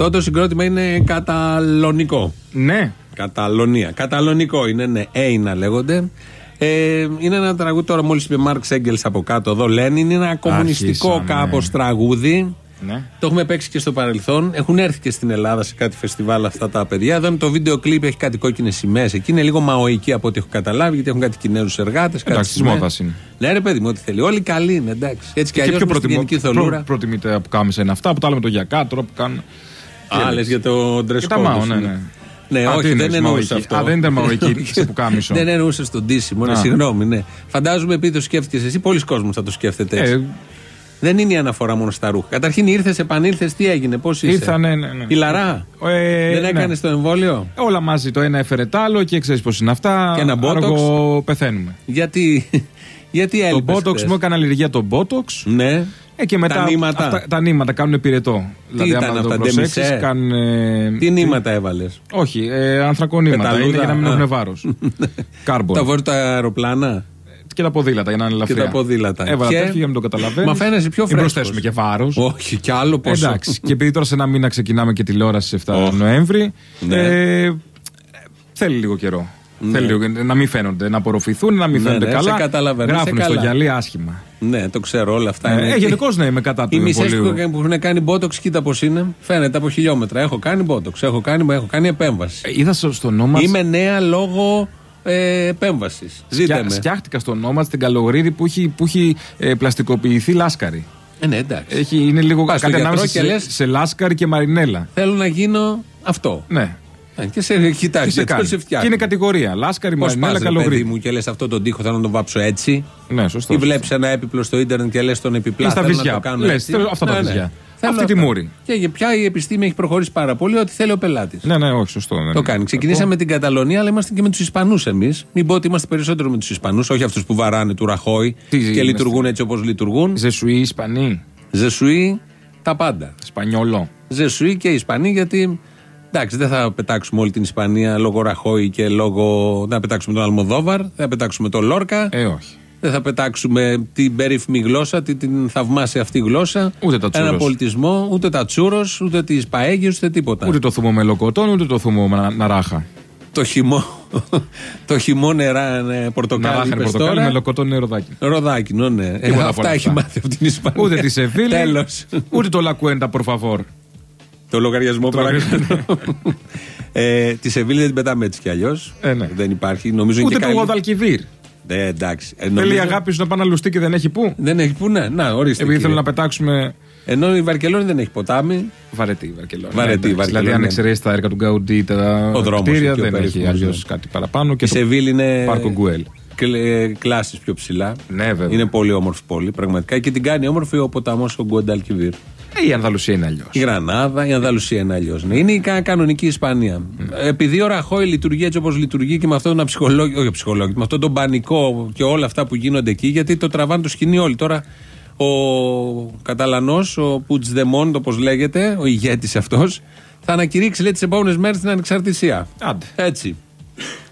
Αυτό το συγκρότημα είναι καταλωνικό. Ναι. Καταλωνία. Καταλωνικό είναι, ναι. Έινα λέγονται. Ε, είναι ένα τραγούδι τώρα, μόλις είπε Μάρξ Έγκελ από κάτω εδώ, λένε. Είναι ένα κομμουνιστικό Άρχισαν, ναι. κάπως τραγούδι. ναι. Το έχουμε παίξει και στο παρελθόν. Έχουν έρθει και στην Ελλάδα σε κάτι φεστιβάλ αυτά τα παιδιά. Εδώ είναι το βίντεο κλιπ, έχει κάτι κόκκινες σημαίες εκεί. Είναι λίγο μαοϊκή από ό,τι έχω καταλάβει, γιατί έχουν κάτι Κινέζους εργάτες. Εντάξει, τη μόδας είναι. Ναι, ρε παιδί μου, ό,τι θέλει. Όλοι καλοί είναι, εντάξει. Έτσι και, Και αλλιώς πιο μες στην προτιμώ, γενική θολούρα. προ, προτιμείτε που κάμισα είναι αυτά, που τα άλλα με το γιακά, τώρα που κάνουν. Άλλε για το Και dress τα code, μάω, ας ναι, πούμε. ναι. Ναι, Α, τι όχι, δεν εννοείς, εννοούσε μαοϊκή. αυτό. Α, δεν ήταν μαοϊκή σε που κάμισο. Δεν εννοούσε στον τίσιμο, ναι, Α. συγγνώμη, ναι. Φαντάζομαι επειδή το σκέφτηκες εσύ, πολλοί κόσμοι θα το σκέφτεται έτσι. Ε, Δεν είναι η αναφορά μόνο στα ρούχα. Καταρχήν ήρθες, επανήλθες, τι έγινε, πώς είσαι; Ήρθα, ναι, ναι, ναι. Ηλαρά. Ε, δεν ναι. έκανες το εμβόλιο; Όλα μαζί το ένα έφερε τ' άλλο και ξέρεις πώς είναι αυτά. Και ένα Botox; Αργό πεθαίνουμε. Γιατί, γιατί Το έλειπες Botox χθες; μου έκανε αλλεργία το Botox. Ναι. Ε, και μετά Τα νήματα. Αυτά, τα νήματα κάνουν πυρετό. δηλαδή, ήταν άμα αυτά, το προσέξεις, ντεμισέ; κάνουν. ε, Τι νήματα έβαλες; Όχι, ε, ανθρακονήματα. Πεταλούδα; Είναι για να μην Α. έχουν βάρος. Κάρμπον. Τα βόρεια τα αεροπλάνα; Και τα ποδήλατα για να είναι Και ελαφριά. τα ποδήλατα. Έβαλα Και- τέτοιο για να μην το καταλαβαίνεις. Μα φαίνεσαι πιο Μην φρέσκος. προσθέσουμε και βάρος. Όχι, κι άλλο πόσο. Εντάξει. και επειδή τώρα σε ένα μήνα ξεκινάμε και τηλεόραση σε 7 Οχ. Νοέμβρη. Ναι. Ε, θέλει λίγο καιρό. Θέλει λίγο, να μην φαίνονται, να απορροφηθούν, να μην Ναι, φαίνονται ναι, καλά. σε καταλαβαίνω, Γράφουν είσαι στο καλά. γυαλί άσχημα. Ναι, το ξέρω όλα αυτά. Ε, είναι. ε, γενικώς ναι, είμαι κατά του Οι μισές εμβολίου. που έχουν κάνει μπότοξ, κοίτα πώς είναι. Φαίνεται από χιλιόμετρα. Έχω κάνει μπότοξ, έχω κάνει, έχω κάνει επέμβαση. Ε, Είδα στο, στο νόμα Είμαι νέα λόγω ε, επέμβασης. Ζείτε Φτιά- με. Φτιάχτηκα στο νόμα στην Καλογρίδη που έχει, που έχει ε, πλαστικοποιηθεί λάσκαρη. Ε, ναι, εντάξει. Έχει, είναι λίγο Πας στο κάτι γιατρό ανάμεσα και σε, λες- σε λάσκαρη και μαρινέλα. Θέλω να γίνω αυτό. Ναι. Ε, Και σε Τι κοιτάζει, σε έτσι κάνει; σε Και φτιάχνει. είναι κατηγορία. Λάσκαρη, Πώς μαρινέλα, πα, παιδί καλογρίδη. μου, και λες αυτό τον τοίχο θέλω να τον βάψω έτσι. Ναι, σωστό. Ή βλέπεις ένα έπιπλο στο ίντερνετ και λες τον επιπλά. Ή στα θέλω να βυζιά. το κάνω Λες, έτσι. θέλω αυτά τα Ναι, ναι. βυζιά. Θέλω Αυτή τη αυτά. μούρη. Και για πια η επιστήμη έχει προχωρήσει πάρα πολύ ότι θέλει ο πελάτης. Ναι, ναι, όχι, σωστό. ναι, Το ναι. κάνει. Ξεκινήσαμε με την Καταλωνία, αλλά είμαστε και με τους Ισπανούς εμείς. Μην πω ότι είμαστε περισσότερο με τους Ισπανούς, όχι αυτούς που βαράνε του Ραχώη Τι και είμαστε; λειτουργούν έτσι όπως λειτουργούν. Ζεσουή Ισπανή. Ζεσουή, τα πάντα. Σπανιόλο. Ζεσουή και Ισπανοί, γιατί εντάξει, δεν θα πετάξουμε όλη την Ισπανία λόγω Ραχώη και λόγω. Δεν θα πετάξουμε τον Αλμοδόβαρ, δεν θα πετάξουμε τον Λόρκα. Ε, όχι. Δεν θα πετάξουμε την περίφημη γλώσσα, την, την θαυμάσια αυτή γλώσσα. Ούτε τα Ένα τσούρος. πολιτισμό, ούτε τα τσούρος, ούτε τις παέγγε, ούτε τίποτα. Ούτε το θούμο με λοκοτόν, ούτε το θούμο με να- ναράχα. Το χυμό, το χυμό νερά ναι, πορτοκάλι. Ναράχα είναι είπες πορτοκάλι, τώρα. με λοκοτόν είναι ροδάκι. Ροδάκινο, ναι. Ε, Τίποτα από αυτά όλα έχει αυτά. μάθει από την Ισπανία. Ούτε τη Σεβίλη. Τέλος. Ούτε το Λακουέντα, por favor. Το λογαριασμό παρακαλώ. ε, τη Σεβίλη δεν την πετάμε έτσι κι αλλιώς. Ε, ναι. Δεν υπάρχει. Νομίζω είναι Ούτε και το καλή. Γοδαλκιβίρ. Ναι, εντάξει. Ε, Θέλει η νομίζω- αγάπη σου να πάει να λουστεί και δεν έχει πού; Δεν έχει που, ναι. Να, ορίστε. Επειδή κύριε. θέλω να πετάξουμε. Ενώ η Βαρκελόνη δεν έχει ποτάμι. Βαρετή η Βαρκελόνη. Βαρετή η Ναι, εντάξει. Βαρκελόνη, Δηλαδή, αν ναι. εξαιρέσει τα έργα του Γκαουντί, τα Ο δρόμος κτίρια, εκεί, ο δεν έχει περίφημος, αλλιώς ναι. κάτι παραπάνω. Και Η το Σεβίλη είναι. Πάρκο Γκουέλ. Κλάσει πιο ψηλά. Ναι, βέβαια. Είναι πολύ όμορφη πόλη, πραγματικά. Και την κάνει όμορφη ο ποταμός ο Γκουανταλκιβίρ. Ε, η Ανδαλουσία είναι αλλιώς. Η Γρανάδα, η Ανδαλουσία είναι αλλιώς. Ναι. Είναι η κα- κανονική Ισπανία. Επειδή ο Ραχώη λειτουργεί έτσι όπως λειτουργεί και με αυτό το ψυχολόγιο, όχι ψυχολόγιο, με αυτό το πανικό και όλα αυτά που γίνονται εκεί, γιατί το τραβάνε το σκηνή όλοι. Τώρα ο Καταλανός, ο Πουτσδεμόντ, όπως λέγεται, ο ηγέτης αυτός, θα ανακηρύξει λέει τις επόμενες μέρες την ανεξαρτησία. Άντε. Έτσι.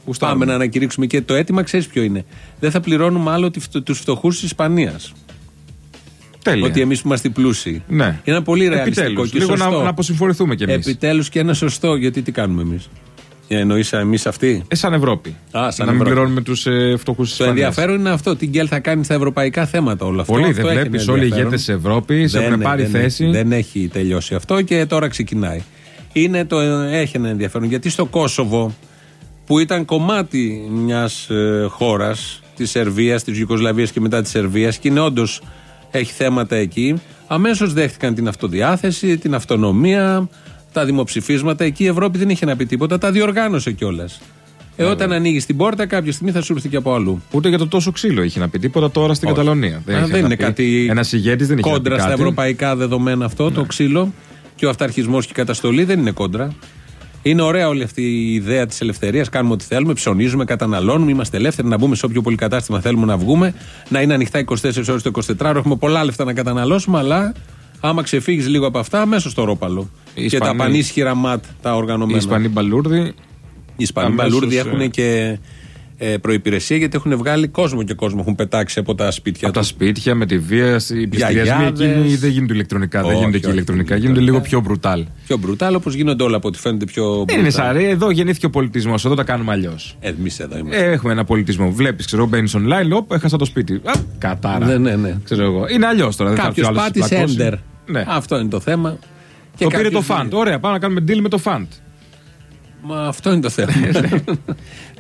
Γουστάρουμε. Πάμε να ανακηρύξουμε και το αίτημα, ξέρεις ποιο είναι. Δεν θα πληρώνουμε άλλο τους φτωχούς της Ισπανίας. Τέλεια. Ότι εμείς που είμαστε οι πλούσιοι. Ναι. Είναι ένα πολύ ρεαλιστικό Επιτέλους, και λίγο σωστό. να, να αποσυμφορηθούμε κι εμείς. Επιτέλους και ένα σωστό, γιατί τι κάνουμε εμείς; Εννοείς εμείς αυτοί; Ε, σαν Ευρώπη. Α, σαν να μην Ευρώπη. πληρώνουμε τους ε, φτωχούς τη Το ενδιαφέρον είναι αυτό. Τι γκέλ θα κάνει στα ευρωπαϊκά θέματα όλο αυτό; Πολύ Αυτό δεν έχει βλέπεις ένα όλοι οι ενδιαφέρον. ηγέτες της Ευρώπης Δεν- έχουν πάρει δεν θέση. Έχει, δεν έχει τελειώσει αυτό και τώρα ξεκινάει. Είναι το, έχει ένα ενδιαφέρον γιατί στο Κόσοβο που ήταν κομμάτι μιας ε, χώρας, της Σερβίας, της Ιουγκοσλαβία και μετά της Σερβίας και είναι όντως έχει θέματα εκεί, αμέσως δέχτηκαν την αυτοδιάθεση, την αυτονομία, τα δημοψηφίσματα. Εκεί η Ευρώπη δεν είχε να πει τίποτα, τα διοργάνωσε κιόλας. Ε, όταν ανοίγει την πόρτα, κάποια στιγμή θα σου έρθει και από αλλού. Ούτε για το τόσο ξύλο είχε να πει τίποτα τώρα στην Όχι. Καταλωνία. Α, είχε δεν να είναι πει. κάτι Ένας ηγέτης δεν είχε να πει κόντρα στα κάτι. ευρωπαϊκά δεδομένα αυτό, το ξύλο και ο αυταρχισμός και η καταστολή δεν είναι κόντρα. Είναι ωραία όλη αυτή η ιδέα της ελευθερίας. Κάνουμε ό,τι θέλουμε, ψωνίζουμε, καταναλώνουμε, είμαστε ελεύθεροι να μπούμε σε όποιο πολυκατάστημα θέλουμε να βγούμε, να είναι ανοιχτά 24 ώρες το 24 Έχουμε πολλά λεφτά να καταναλώσουμε, αλλά άμα ξεφύγεις λίγο από αυτά, αμέσως στο ρόπαλο. Οι και τα Ισπανοί- πανίσχυρα ματ τα Οι οργανωμένα. Ισπανοί μπαλούρδοι. Οι Ισπανοί αμέσως, μπαλούρδοι ε, έχουν και ε, προπηρεσία γιατί έχουν βγάλει κόσμο και κόσμο. Έχουν πετάξει από τα σπίτια. Από τα σπίτια με τη βία, οι πληστηριασμοί εκείνοι δεν γίνονται ηλεκτρονικά. Όχι, δεν γίνονται και ηλεκτρονικά. Γίνονται λίγο πιο μπρουτάλ. Πιο μπρουτάλ όπως γίνονται όλα από ό,τι φαίνεται πιο. Δεν είναι σαρέ, εδώ γεννήθηκε ο πολιτισμός. Εδώ τα κάνουμε αλλιώς. Ε, Εμείς εδώ είμαστε. Ε, έχουμε ένα πολιτισμό. Βλέπεις, ξέρω, μπαίνεις online, όπ, έχασα το σπίτι. Α, κατάρα. Ναι, ναι, ναι. Ξέρω εγώ. Είναι αλλιώς τώρα. Κάποιος πάτησε enter. Ναι. Αυτό είναι το θέμα. Και το πήρε το φαντ. Ωραία, πάμε να κάνουμε deal με το φαντ. Μα αυτό είναι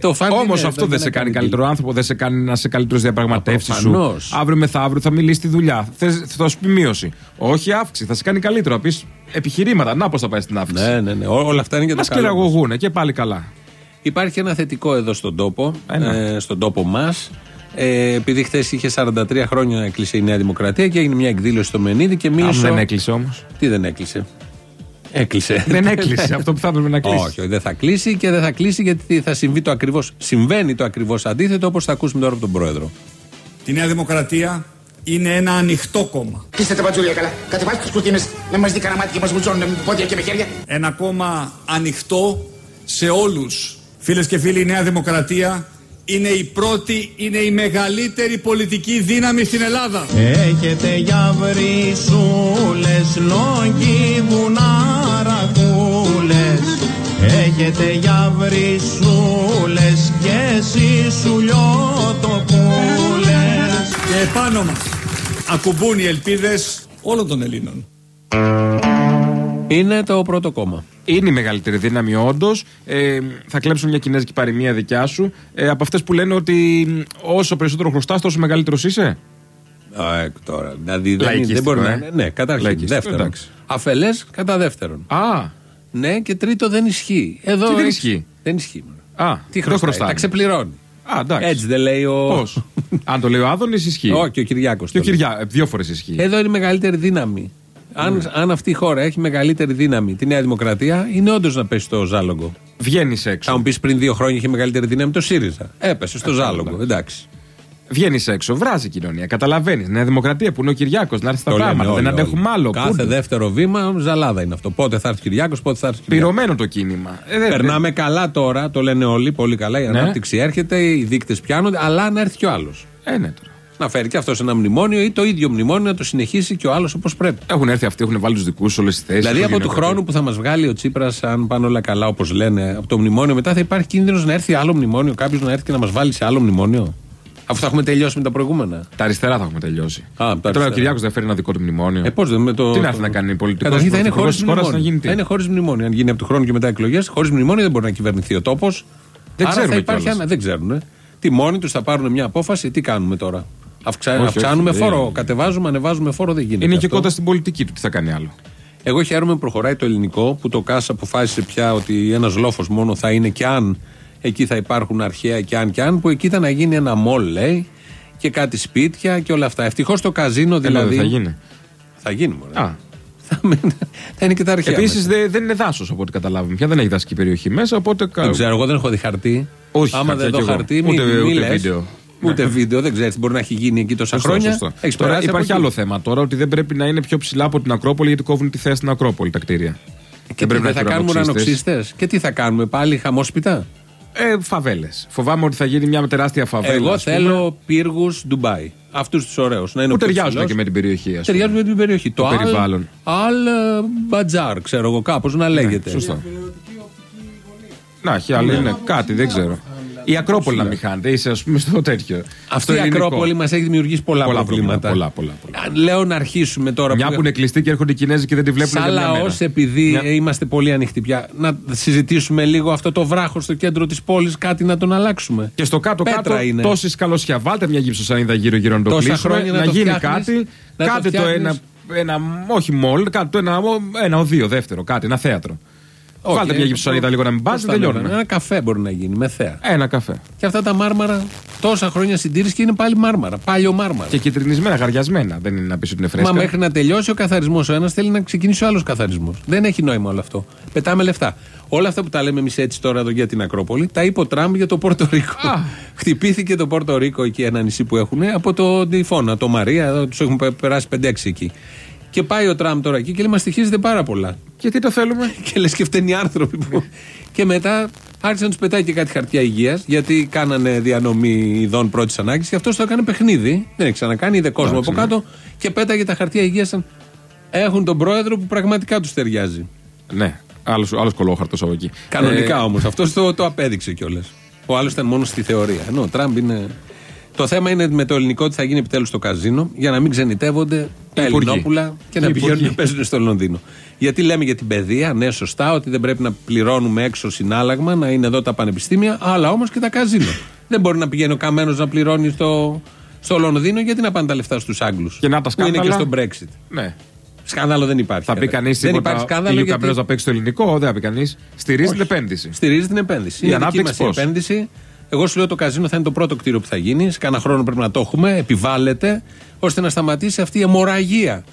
το θέμα. Όμως αυτό δεν σε κάνει καλύτερο άνθρωπο, δεν σε κάνει να σε καλύτερο διαπραγματεύσεις σου. Αύριο μεθαύριο θα μιλήσεις τη δουλειά. Θα σου πει μείωση. Όχι αύξηση, θα σε κάνει καλύτερο. Θα πεις επιχειρήματα. Να πώς θα πάει στην αύξηση. Ναι, ναι, ναι. Όλα αυτά είναι για τα καλά. Μας κληραγωγούν και πάλι καλά. Υπάρχει ένα θετικό εδώ στον τόπο, ε, στον τόπο μας. Ε, επειδή χθες είχε 43 χρόνια έκλεισε η Νέα Δημοκρατία και έγινε μια εκδήλωση στο Μενίδη και μίλησε. δεν έκλεισε όμως. Τι δεν έκλεισε; Έκλεισε. Δεν έκλεισε αυτό που θα έπρεπε να κλείσει. Όχι, δεν θα κλείσει και δεν θα κλείσει γιατί θα συμβεί το ακριβώς. Συμβαίνει το ακριβώς αντίθετο όπως θα ακούσουμε τώρα από τον Πρόεδρο. Τη Νέα Δημοκρατία είναι ένα ανοιχτό κόμμα. Κλείστε τα πατζούλια καλά. Κατεβάστε τι κουρτίνε να μας δει κανένα μάτι και μας βουτσώνουν με πόδια και με χέρια. Ένα κόμμα ανοιχτό σε όλους. Φίλες και φίλοι, η Νέα Δημοκρατία είναι η πρώτη, είναι η μεγαλύτερη πολιτική δύναμη στην Ελλάδα. Έχετε για βρυσούλες, λόγοι βουναρακούλες Έχετε για βρυσούλες και σισουλιότοπούλες Και επάνω μας ακουμπούν οι ελπίδες όλων των Ελλήνων. Είναι το πρώτο κόμμα. Είναι η μεγαλύτερη δύναμη, όντως. Ε, θα κλέψω μια κινέζικη παροιμία δικιά σου. Ε, από αυτές που λένε ότι όσο περισσότερο χρωστά, τόσο μεγαλύτερος είσαι. Α, τώρα. Δηλαδή δεν, δεν μπορεί να ε. είναι. Ναι, καταρχήν. Δεύτερον. Αφελές κατά δεύτερον. Α. Ναι, και τρίτο δεν ισχύει. Εδώ Τι δεν ισχύει; Δεν ισχύει. Α, τι χρωστάει. Τα ξεπληρώνει. Α, εντάξει. Έτσι δεν λέει ο. Πώς; Αν το λέει ο Άδωνης, ισχύει. Όχι, και ο Κυριάκος. Και ο Κυριάκο. Δύο φορές ισχύει. Εδώ είναι η μεγαλύτερη δύναμη. Αν, ναι. αν αυτή η χώρα έχει μεγαλύτερη δύναμη, τη Νέα Δημοκρατία, είναι όντως να πέσει στο ζάλογο. Βγαίνεις έξω. Θα μου πεις πριν δύο χρόνια είχε μεγαλύτερη δύναμη το ΣΥΡΙΖΑ. Έπεσε στο ζάλογο. Εντάξει. Βγαίνεις έξω, βράζει η κοινωνία. Καταλαβαίνεις. Νέα Δημοκρατία που είναι ο Κυριάκος να έρθει στα πράγματα. δεν αντέχουμε άλλο. Κάθε δεύτερο βήμα, ζαλάδα είναι αυτό. Πότε θα έρθει ο Κυριάκος, πότε θα έρθει ο Κυριάκος. Πυρωμένο το κίνημα. Ε, Περνάμε καλά τώρα, το λένε όλοι πολύ καλά. Η ναι. ανάπτυξη έρχεται, οι δείκτες πιάνονται, αλλά να έρθει κι ο άλλος. Ε, ναι, τώρα να φέρει και αυτός ένα μνημόνιο ή το ίδιο μνημόνιο να το συνεχίσει και ο άλλος όπως πρέπει. Έχουν έρθει αυτοί, έχουν βάλει τους δικούς όλες τις θέσεις. Δηλαδή από του χρόνου που θα μας βγάλει ο Τσίπρας, αν πάνε όλα καλά όπως λένε, από το μνημόνιο μετά θα υπάρχει κίνδυνος να έρθει άλλο μνημόνιο, κάποιος να έρθει και να μας βάλει σε άλλο μνημόνιο; Αφού θα έχουμε τελειώσει με τα προηγούμενα. Τα αριστερά θα έχουμε τελειώσει. Α, τα Τώρα ο Κυριάκος δεν φέρει ένα δικό του μνημόνιο. Ε, πώς, με το... Τι να έρθει να κάνει πολιτικό Καταρχήν θα είναι χωρίς μνημόνιο. Θα είναι χωρίς μνημόνιο. Αν γίνει από του χρόνου και μετά εκλογές, χωρίς μνημόνιο δεν μπορεί να κυβερνηθεί ο τόπος. Δεν ξέρουμε. Δεν ξέρουν. Τι μόνοι τους θα πάρουν μια απόφαση, τι κάνουμε τώρα; Αυξα... όχι, αυξάνουμε όχι, φόρο. Δεν... Κατεβάζουμε, ανεβάζουμε φόρο, δεν γίνεται. Είναι και κοντά στην πολιτική του, τι θα κάνει άλλο. Εγώ χαίρομαι που προχωράει το ελληνικό, που το ΚΑΣ αποφάσισε πια ότι ένας λόφος μόνο θα είναι και αν εκεί θα υπάρχουν αρχαία και αν και αν, που εκεί θα να γίνει ένα μολ, λέει, και κάτι σπίτια και όλα αυτά. Ευτυχώς το καζίνο δηλαδή. θα γίνει. Θα γίνει, μόνο. Α. θα είναι και τα αρχαία. Επίσης δεν είναι δάσος από ό,τι καταλάβουμε. Πια δεν έχει δασική περιοχή μέσα. Οπότε... Δεν ξέρω, εγώ δεν έχω δει χαρτί. Όχι, Άμα δεν δω χαρτί, ούτε, ούτε βίντεο. Ούτε ναι. βίντεο, δεν ξέρεις τι μπορεί να έχει γίνει εκεί τόσα σωστό, χρόνια. Σωστό. Έχεις τώρα υπάρχει άλλο θέμα τώρα ότι δεν πρέπει να είναι πιο ψηλά από την Ακρόπολη γιατί κόβουν τη θέση στην Ακρόπολη τα κτίρια. Και δεν τι, θα κάνουμε ουρανοξύστε. Και τι θα κάνουμε πάλι, χαμόσπιτα. Ε, φαβέλες. Φοβάμαι ότι θα γίνει μια τεράστια φαβέλα. Εγώ θέλω πύργους Ντουμπάι. Αυτούς τους ωραίους. Που ταιριάζουν και με την περιοχή. Ταιριάζουν με την περιοχή. Το, το περιβάλλον. Αλ Μπατζάρ, ξέρω εγώ, κάπως να ναι, λέγεται. Σωστό. Να, έχει άλλη, ναι, κάτι, δεν ξέρω. Η Ακρόπολη να μην χάνετε, είσαι ας πούμε στο τέτοιο. Αυτό η Ακρόπολη μας έχει δημιουργήσει πολλά, πολλά προβλήματα. Πολλά, πολλά, πολλά. Λέω να αρχίσουμε τώρα. Μια που, είναι κλειστή και έρχονται οι Κινέζοι και δεν τη βλέπουν. Σαν λαό, επειδή Μια... είμαστε πολύ ανοιχτοί πια, να συζητήσουμε λίγο αυτό το βράχο στο κέντρο της πόλης, κάτι να τον αλλάξουμε. Και στο κάτω-κάτω, τόση καλωσιά. Βάλτε μια γύψο γύρω-γύρω να το κλείσουμε, να, γίνει κάτι. Κάντε το ένα, όχι μόλ, κάτι το ένα, ένα οδείο δεύτερο, κάτι, ένα θέατρο. Okay. Βάλτε μια γυψοσανίδα λίγο να μην μπάζει, τελειώνουμε. Ένα καφέ μπορεί να γίνει με θέα. Ένα καφέ. Και αυτά τα μάρμαρα τόσα χρόνια συντήρηση και είναι πάλι μάρμαρα. Πάλιο μάρμαρα. Και κυτρινισμένα, γαριασμένα. Δεν είναι να πεις ότι είναι φρέσκα. Μα μέχρι να τελειώσει ο καθαρισμός ο ένας θέλει να ξεκινήσει ο άλλος καθαρισμός. Δεν έχει νόημα όλο αυτό. Πετάμε λεφτά. Όλα αυτά που τα λέμε εμείς έτσι τώρα εδώ για την Ακρόπολη, τα είπε ο Τραμπ για το Πόρτο Ρίκο. Χτυπήθηκε το Πόρτο Ρίκο εκεί ένα νησί που έχουν από το Τιφώνα, το Μαρία, τους έχουν περάσει 5-6 εκεί. Και πάει ο Τραμπ τώρα εκεί και λέει: Μα στοιχίζετε πάρα πολλά. Και τι το θέλουμε. και λες και φταίνει άνθρωποι που. και μετά άρχισε να τους πετάει και κάτι χαρτιά υγείας, γιατί κάνανε διανομή ειδών πρώτης ανάγκης και αυτός το έκανε παιχνίδι. Δεν έχει ξανακάνει, είδε κόσμο από κάτω και πέταγε τα χαρτιά υγείας. Έχουν τον πρόεδρο που πραγματικά τους ταιριάζει. Ναι, άλλος κολόχαρτος από εκεί. Κανονικά ε... όμως. Αυτός το, το απέδειξε κιόλας. Ο άλλος ήταν μόνο στη θεωρία. Ενώ ο Τραμπ είναι. Το θέμα είναι με το ελληνικό τι θα γίνει επιτέλους στο καζίνο για να μην ξενιτεύονται τα Ελληνόπουλα και να πηγαίνουν να παίζουν στο Λονδίνο. Γιατί λέμε για την παιδεία, ναι, σωστά, ότι δεν πρέπει να πληρώνουμε έξω συνάλλαγμα, να είναι εδώ τα πανεπιστήμια, αλλά όμως και τα καζίνο. δεν μπορεί να πηγαίνει ο καμένος να πληρώνει στο, στο Λονδίνο, γιατί να πάνε τα λεφτά στους Άγγλους. Και να τα σκάνδαλα. είναι και στο Brexit. Ναι. Σκάνδαλο δεν υπάρχει. Θα πει κανείς δεν υπάρχει σκάνδαλο. Γιατί... καμένος να παίξει το ελληνικό, δεν θα πει κανείς. Στηρίζει την επένδυση. Στηρίζει την επένδυση. Η, η ανάπτυξη επένδυση εγώ σου λέω το καζίνο θα είναι το πρώτο κτίριο που θα γίνεις. Σε κάνα χρόνο πρέπει να το έχουμε. Επιβάλλεται ώστε να σταματήσει αυτή η αιμορραγία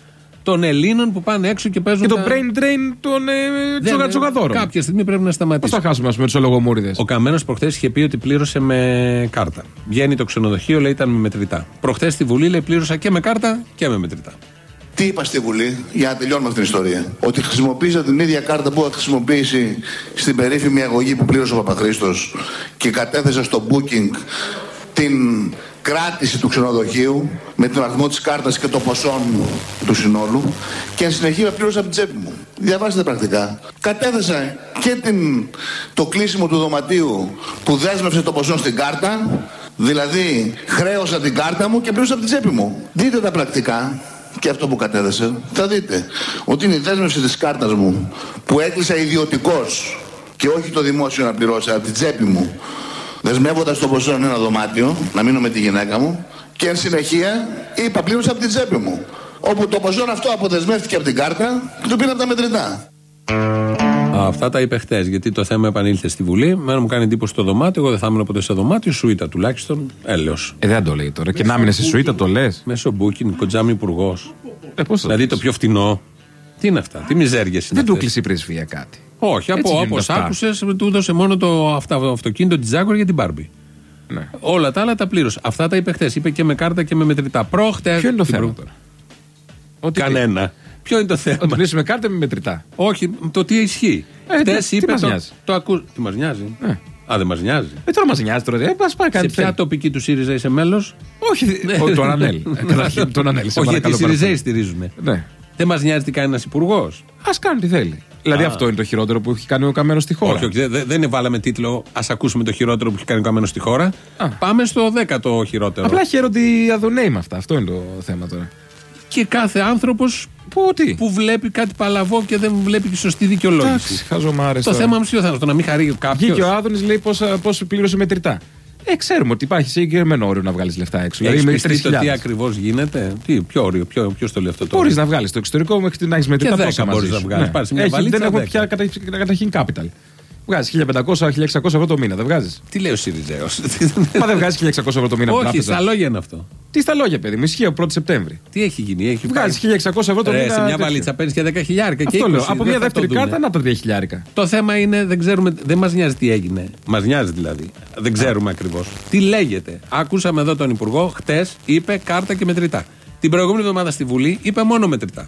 των Ελλήνων που πάνε έξω και παίζουν. Και το brain drain των ε, τσογαδόρων. Κάποια στιγμή πρέπει να σταματήσει. Πώς θα χάσουμε, ας πούμε, τους ολογομούριδες; Ο Καμένος προχθές είχε πει ότι πλήρωσε με κάρτα. Βγαίνει το ξενοδοχείο, λέει ήταν με μετρητά. Προχθές στη Βουλή λέει πλήρωσα και με κάρτα και με μετρητά. Τι είπα στη Βουλή, για να τελειώνουμε αυτήν την ιστορία. Ότι χρησιμοποίησα την ίδια κάρτα που είχα χρησιμοποιήσει στην περίφημη αγωγή που πλήρωσε ο Παπαχρήστος και κατέθεσα στο booking την κράτηση του ξενοδοχείου με τον αριθμό της κάρτας και το ποσό του συνόλου και εν συνεχεία πλήρωσα από την τσέπη μου. Διαβάστε πρακτικά. Κατέθεσα και την, το κλείσιμο του δωματίου που δέσμευσε το ποσό στην κάρτα, δηλαδή χρέωσα την κάρτα μου και πλήρωσα από την τσέπη μου. Δείτε τα πρακτικά και αυτό που κατέδεσε, θα δείτε. Ότι είναι η δέσμευση της κάρτας μου που έκλεισα ιδιωτικός και όχι το δημόσιο να πληρώσει από την τσέπη μου. Δεσμεύοντας το ποσό ένα δωμάτιο να μείνω με τη γυναίκα μου και εν συνεχεία είπα πλήρωσα από την τσέπη μου. Όπου το ποσό αυτό αποδεσμεύτηκε από την κάρτα και το πήρα από τα μετρητά. Αυτά τα είπε χτες, γιατί το θέμα επανήλθε στη Βουλή. Μένα μου κάνει εντύπωση το δωμάτιο. Εγώ δεν θα ήμουν ποτέ σε δωμάτιο. Σουήτα τουλάχιστον. Έλεω. Ε, δεν το λέει τώρα. Και να μείνει σε σουήτα το λες. Μέσω μπούκιν, κοντζάμι υπουργός. Ε, δηλαδή το πιο φτηνό. Τι είναι αυτά, τι μιζέριε είναι. Δεν του κλείσει η πρεσβεία κάτι. Όχι, από όπως άκουσες, του έδωσε μόνο το αυτοκίνητο τη Τζάκορ για την Μπάρμπι. Ναι. Όλα τα άλλα τα πλήρωσε. Αυτά τα είπε χθες. Είπε και με κάρτα και με μετρητά. Πρόχτε. Ποιο είναι το θέμα τώρα; Ότι Κανένα. Ποιο είναι το θέμα; Ότι με κάρτα με μετρητά. Όχι, το τι ισχύει. Ε, Χθε είπε. Τι το, νοιάζει; Το ακού... Τι μας νοιάζει; Ε. Α, δεν μας νοιάζει. Ε, τώρα μας νοιάζει τώρα. Ε, πάει κάτι. Σε ποια τοπική του ΣΥΡΙΖΑ είσαι μέλος; Όχι, ναι. τον Ανέλ. τον Ανέλ. Όχι, γιατί οι ΣΥΡΙΖΑ στηρίζουν. Ναι. Δεν μας νοιάζει τι κάνει ένας υπουργός; Α κάνει τι θέλει. Δηλαδή αυτό είναι το χειρότερο που έχει κάνει ο Καμένος στη χώρα. Όχι, όχι δεν, δεν βάλαμε τίτλο Α ακούσουμε το χειρότερο που έχει κάνει ο Καμένος στη χώρα. Α. Πάμε στο δέκατο χειρότερο. Απλά χαίρονται οι αδονέοι με αυτά. Αυτό είναι το θέμα τώρα. Και κάθε άνθρωπος που, που βλέπει κάτι παλαβό και δεν βλέπει τη σωστή δικαιολόγηση. Εντάξει, Το θέμα μου ποιο θα είναι, το να μην χαρεί κάποιος. Βγήκε ο Άδωνης λέει πώς πλήρωσε μετρητά. Ε, ξέρουμε ότι υπάρχει συγκεκριμένο όριο να βγάλεις λεφτά έξω. Έχεις δηλαδή, το τι ακριβώς γίνεται; Τι, ποιο όριο, ποιο, ποιος το λέει αυτό το Μπορείς να βγάλεις το εξωτερικό μέχρι να έχει μετρητά. Και 10 μπορείς να βγάλεις. Ναι. δεν έχουν πια καταρχήν capital. Βγάζεις 1500-1600 ευρώ το μήνα, δεν βγάζεις. Τι λέει ο Σιριζέος; Μα δεν βγάζει 1600 ευρώ το μήνα. Όχι, στα λόγια είναι αυτό. Τι στα λόγια, παιδί μου, ισχύει ο 1η Σεπτέμβρη. Τι έχει γίνει, έχει Βγάζει 1600 ευρώ το μήνα. Σε μια βαλίτσα παίρνεις και 10 χιλιάρικα. Αυτό λέω. Από μια δεύτερη κάρτα να τα 3 χιλιάρικα. Το θέμα είναι, δεν ξέρουμε, δεν μας νοιάζει τι έγινε. Μας νοιάζει δηλαδή. Δεν ξέρουμε ακριβώς. Τι λέγεται. Άκουσαμε εδώ τον Υπουργό, χτες είπε κάρτα και μετρητά. Την προηγούμενη εβδομάδα στη Βουλή είπε μόνο μετρητά.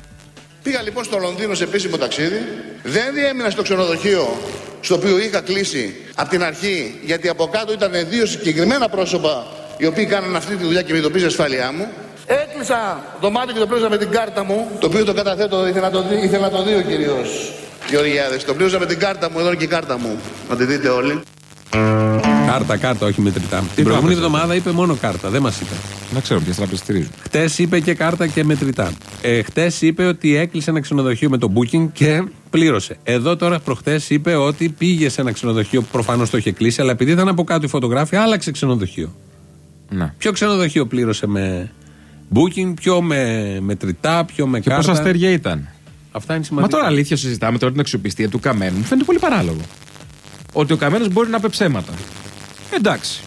Πήγα λοιπόν στο Λονδίνο σε επίσημο ταξίδι. Δεν διέμεινα στο ξενοδοχείο στο οποίο είχα κλείσει από την αρχή γιατί από κάτω ήταν δύο συγκεκριμένα πρόσωπα οι οποίοι κάναν αυτή τη δουλειά και με ειδοποίησε ασφάλειά μου. Έκλεισα δωμάτιο και το πλήρωσα με την κάρτα μου. Το οποίο το καταθέτω, ήθελα να το δει, ήθελα να το δει ο κύριος Γεωργιάδης. Το πλήρωσα με την κάρτα μου, εδώ είναι και η κάρτα μου. Να τη δείτε όλοι. Κάρτα, κάρτα, όχι μετρητά. Την προηγούμενη εβδομάδα είπε μόνο κάρτα, δεν μας είπε. Να ξέρω ποιες τράπεζε στηρίζουν. Χτες είπε και κάρτα και μετρητά. Ε, Χτες είπε ότι έκλεισε ένα ξενοδοχείο με το booking και πλήρωσε. Εδώ τώρα προχτές είπε ότι πήγε σε ένα ξενοδοχείο που προφανώς το είχε κλείσει, αλλά επειδή ήταν από κάτω η φωτογράφια, άλλαξε ξενοδοχείο. Να. Ποιο ξενοδοχείο πλήρωσε με booking, ποιο με μετρητά, ποιο με και κάρτα; Πόσα αστέρια ήταν; Αυτά είναι σημαντικά. Μα τώρα αλήθεια συζητάμε τώρα την αξιοπιστία του Καμένου. Μου φαίνεται πολύ παράλογο. Ότι ο Καμένος μπορεί να πει ψέματα. Εντάξει.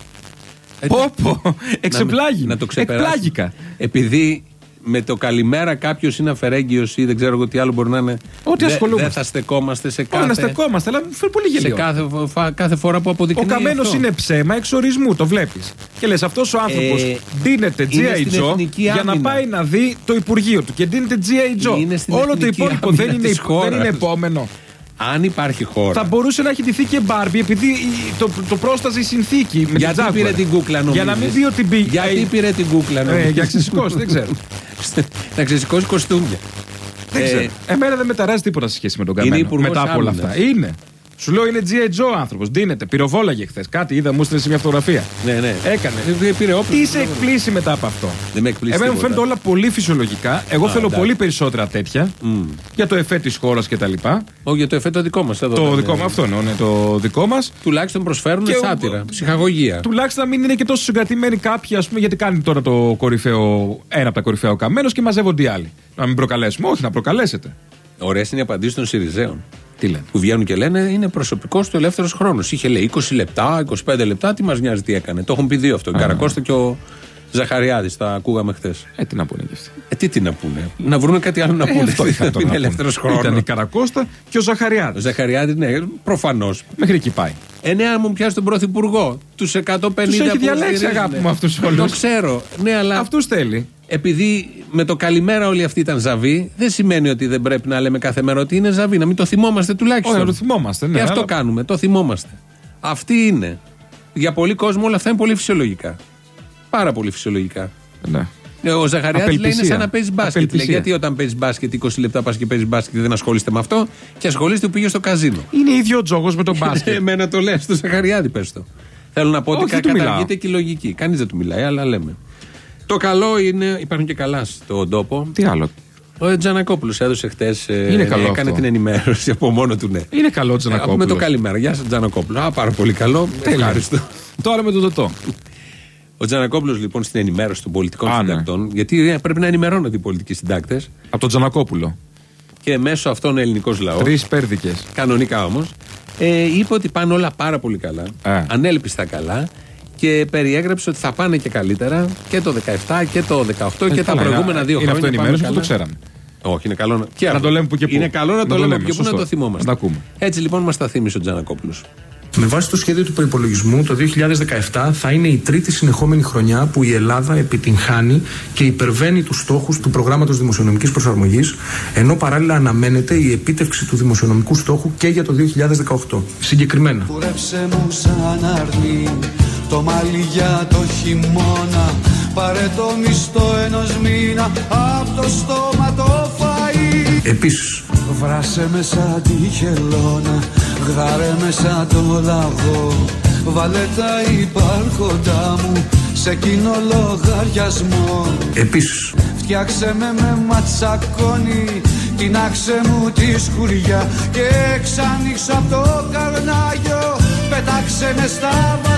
Όπω, εξεπλάγει. Να, το Εκπλάγηκα. Επειδή με το καλημέρα κάποιος είναι αφαιρέγγυο ή δεν ξέρω εγώ τι άλλο μπορεί να είναι. Ό,τι ασχολούμαστε. Δεν θα στεκόμαστε σε κάθε. Όχι, να στεκόμαστε, αλλά φέρει πολύ γελίο. Σε κάθε, κάθε φορά που αποδεικνύει. Ο καμένος είναι ψέμα εξορισμού, το βλέπεις. Και λες, αυτός ο άνθρωπος ε, ντύνεται G.I. Joe για να πάει να δει το Υπουργείο του. Και ντύνεται G.I. Joe. Όλο το υπόλοιπο δεν είναι, δεν είναι επόμενο. Αν υπάρχει χώρα. Θα μπορούσε να έχει ντυθεί και Μπάρμπι επειδή το, το πρόσταζε η συνθήκη. Με Γιατί την πήρε την κούκλα νομίζω. Για να μην δει ότι μπήκε. Γιατί πήρε την κούκλα νομίζω. Ε, για ξεσηκώσει, δεν ξέρω. να ξεσηκώσει κοστούμια. Δεν ξέρω. Εμένα δεν με ταράζει τίποτα σε σχέση με τον Καμένο. υπουργός Μετά από όλα άμυνας. αυτά. Είναι. Σου λέω είναι G.I. Joe άνθρωπος. Ντύνεται. Πυροβόλαγε χθες. Κάτι είδα, μου έστειλε σε μια φωτογραφία. Ναι, ναι. Έκανε. Ε, Πήρε όπλο. Τι σε εκπλήσει μετά από αυτό; Δεν με εκπλήσει. Εμένα μου τίποτα. φαίνεται όλα πολύ φυσιολογικά. Εγώ θέλω εντάξει. πολύ περισσότερα τέτοια για το εφέ της χώρας κτλ. Όχι, για το εφέ το δικό μας. Το δικό μου αυτό είναι το δικό μας. Τουλάχιστον προσφέρουν Και ο- σάτυρα. Ψυχαγωγία. Τουλάχιστον να μην είναι και τόσο συγκρατημένοι κάποιοι, ας πούμε, γιατί κάνει τώρα το κορυφαίο, ένα από τα κορυφαία ο καμένος και μαζεύονται οι άλλοι. Να μην προκαλέσουμε. Όχι, να προκαλέσετε. Ωραίες είναι οι απαντήσεις των Σιριζέων. Τι λένε; Που βγαίνουν και λένε είναι προσωπικός του ελεύθερος χρόνος. Είχε λέει 20 λεπτά, 25 λεπτά, τι μας νοιάζει τι έκανε. Το έχουν πει δύο αυτό. Ο Καρακώστα και ο Ζαχαριάδης. Τα ακούγαμε χθες. Ε, τι να πούνε κι αυτοί. Ε, τι, τι να πούνε; Να βρουν κάτι άλλο να Ε, πούνε. αυτό είχαν τώρα είναι να πούνε. ελεύθερος Ήταν η χρόνο. Καρακώστα και ο Ο Ζαχαριάδης. Ζαχαριάδη, ναι, προφανώς. Μέχρι εκεί πάει. Ε, ναι, αν μου πιάσει τον πρωθυπουργό, τους 150 Τους έχει που διαλέξει, στηρίζουν. αγάπη μου, αυτούς Το όλους. ξέρω. Ναι, αλλά Αυτούς θέλει. Επειδή με το καλημέρα όλοι αυτοί ήταν ζαβοί, δεν σημαίνει ότι δεν πρέπει να λέμε κάθε μέρα ότι είναι ζαβοί. Να μην το θυμόμαστε τουλάχιστον. Όχι, να το θυμόμαστε. Ναι, και αυτό αλλά- κάνουμε, το θυμόμαστε. Αυτή είναι. Για πολύ κόσμο όλα αυτά είναι πολύ φυσιολογικά. Πάρα πολύ φυσιολογικά. Ναι. Ε, Ο Ζαχαριάδης λέει είναι Απελπισία. σαν να παίζεις μπάσκετ. Λέει, Απελπισία. γιατί όταν παίζεις μπάσκετ 20 λεπτά πας και παίζεις μπάσκετ και δεν ασχολείστε με αυτό και ασχολείστε που πήγες στο καζίνο. Είναι ίδιο τζόγος με τον μπάσκετ. Εμένα το λες, στο Ζαχαριάδη πες το. Θέλω να πω ότι Όχι, κα- δεν του μιλάω. καταργείται και η λογική. Κανείς δεν του μιλάει, αλλά λέμε. Το καλό είναι, υπάρχουν και καλά στον τόπο. Τι άλλο; Ο Τζανακόπουλος έδωσε χτες. Είναι καλό Έκανε αυτό. την ενημέρωση από μόνο του, ναι. Είναι καλό Με Τζανακόπουλος. το καλημέρα. Γεια σας, Τζανακόπουλο. Α, πάρα πολύ καλό. Ευχαριστώ. Τώρα με το δοτό. Ο Τζανακόπουλος λοιπόν στην ενημέρωση των πολιτικών Α, ναι. συντακτών, γιατί ε, πρέπει να ενημερώνονται οι πολιτικοί συντάκτες Από τον Τζανακόπουλο. και μέσω αυτών ο ελληνικός λαός. Τρεις πέρδικες. Κανονικά όμως. Ε, είπε ότι πάνε όλα πάρα πολύ καλά. Ε. Ανέλπιστα καλά. Και περιέγραψε ότι θα πάνε και καλύτερα και το 17 και το 18 και τα προηγούμενα δύο είναι χρόνια. αυτό πάνε ενημέρωση που το καλά. ξέραμε. Όχι, είναι καλό να, και Να αυτό. το λέμε που και που. Είναι καλό να, το, λέμε και που να σωστό. το θυμόμαστε. Να τα ακούμε. Έτσι λοιπόν μας τα θύμισε ο Τζανακόπουλος. Με βάση το σχέδιο του προπολογισμού, το 2017 θα είναι η τρίτη συνεχόμενη χρονιά που η Ελλάδα επιτυγχάνει και υπερβαίνει τους στόχους του προγράμματος δημοσιονομικής προσαρμογής, ενώ παράλληλα αναμένεται η επίτευξη του δημοσιονομικού στόχου και για το 2018. Συγκεκριμένα, Κουρέψε μου σαν αρνί το μαλλί για το χειμώνα. Πάρε το μισθό ενός μήνα απ' το στόμα το φαΐ. Επίσης, Βράσε με σαν τη χελώνα, γδάρε με σαν το λαγό. Βάλε τα υπάρχοντά μου σε κοινό λογαριασμό. Επίσης, Φτιάξε με με ματσακόνι Τινάξε μου τη σκουριά. Και ξανοίξω από το καρνάγιο Πετάξε μες στα βαθιά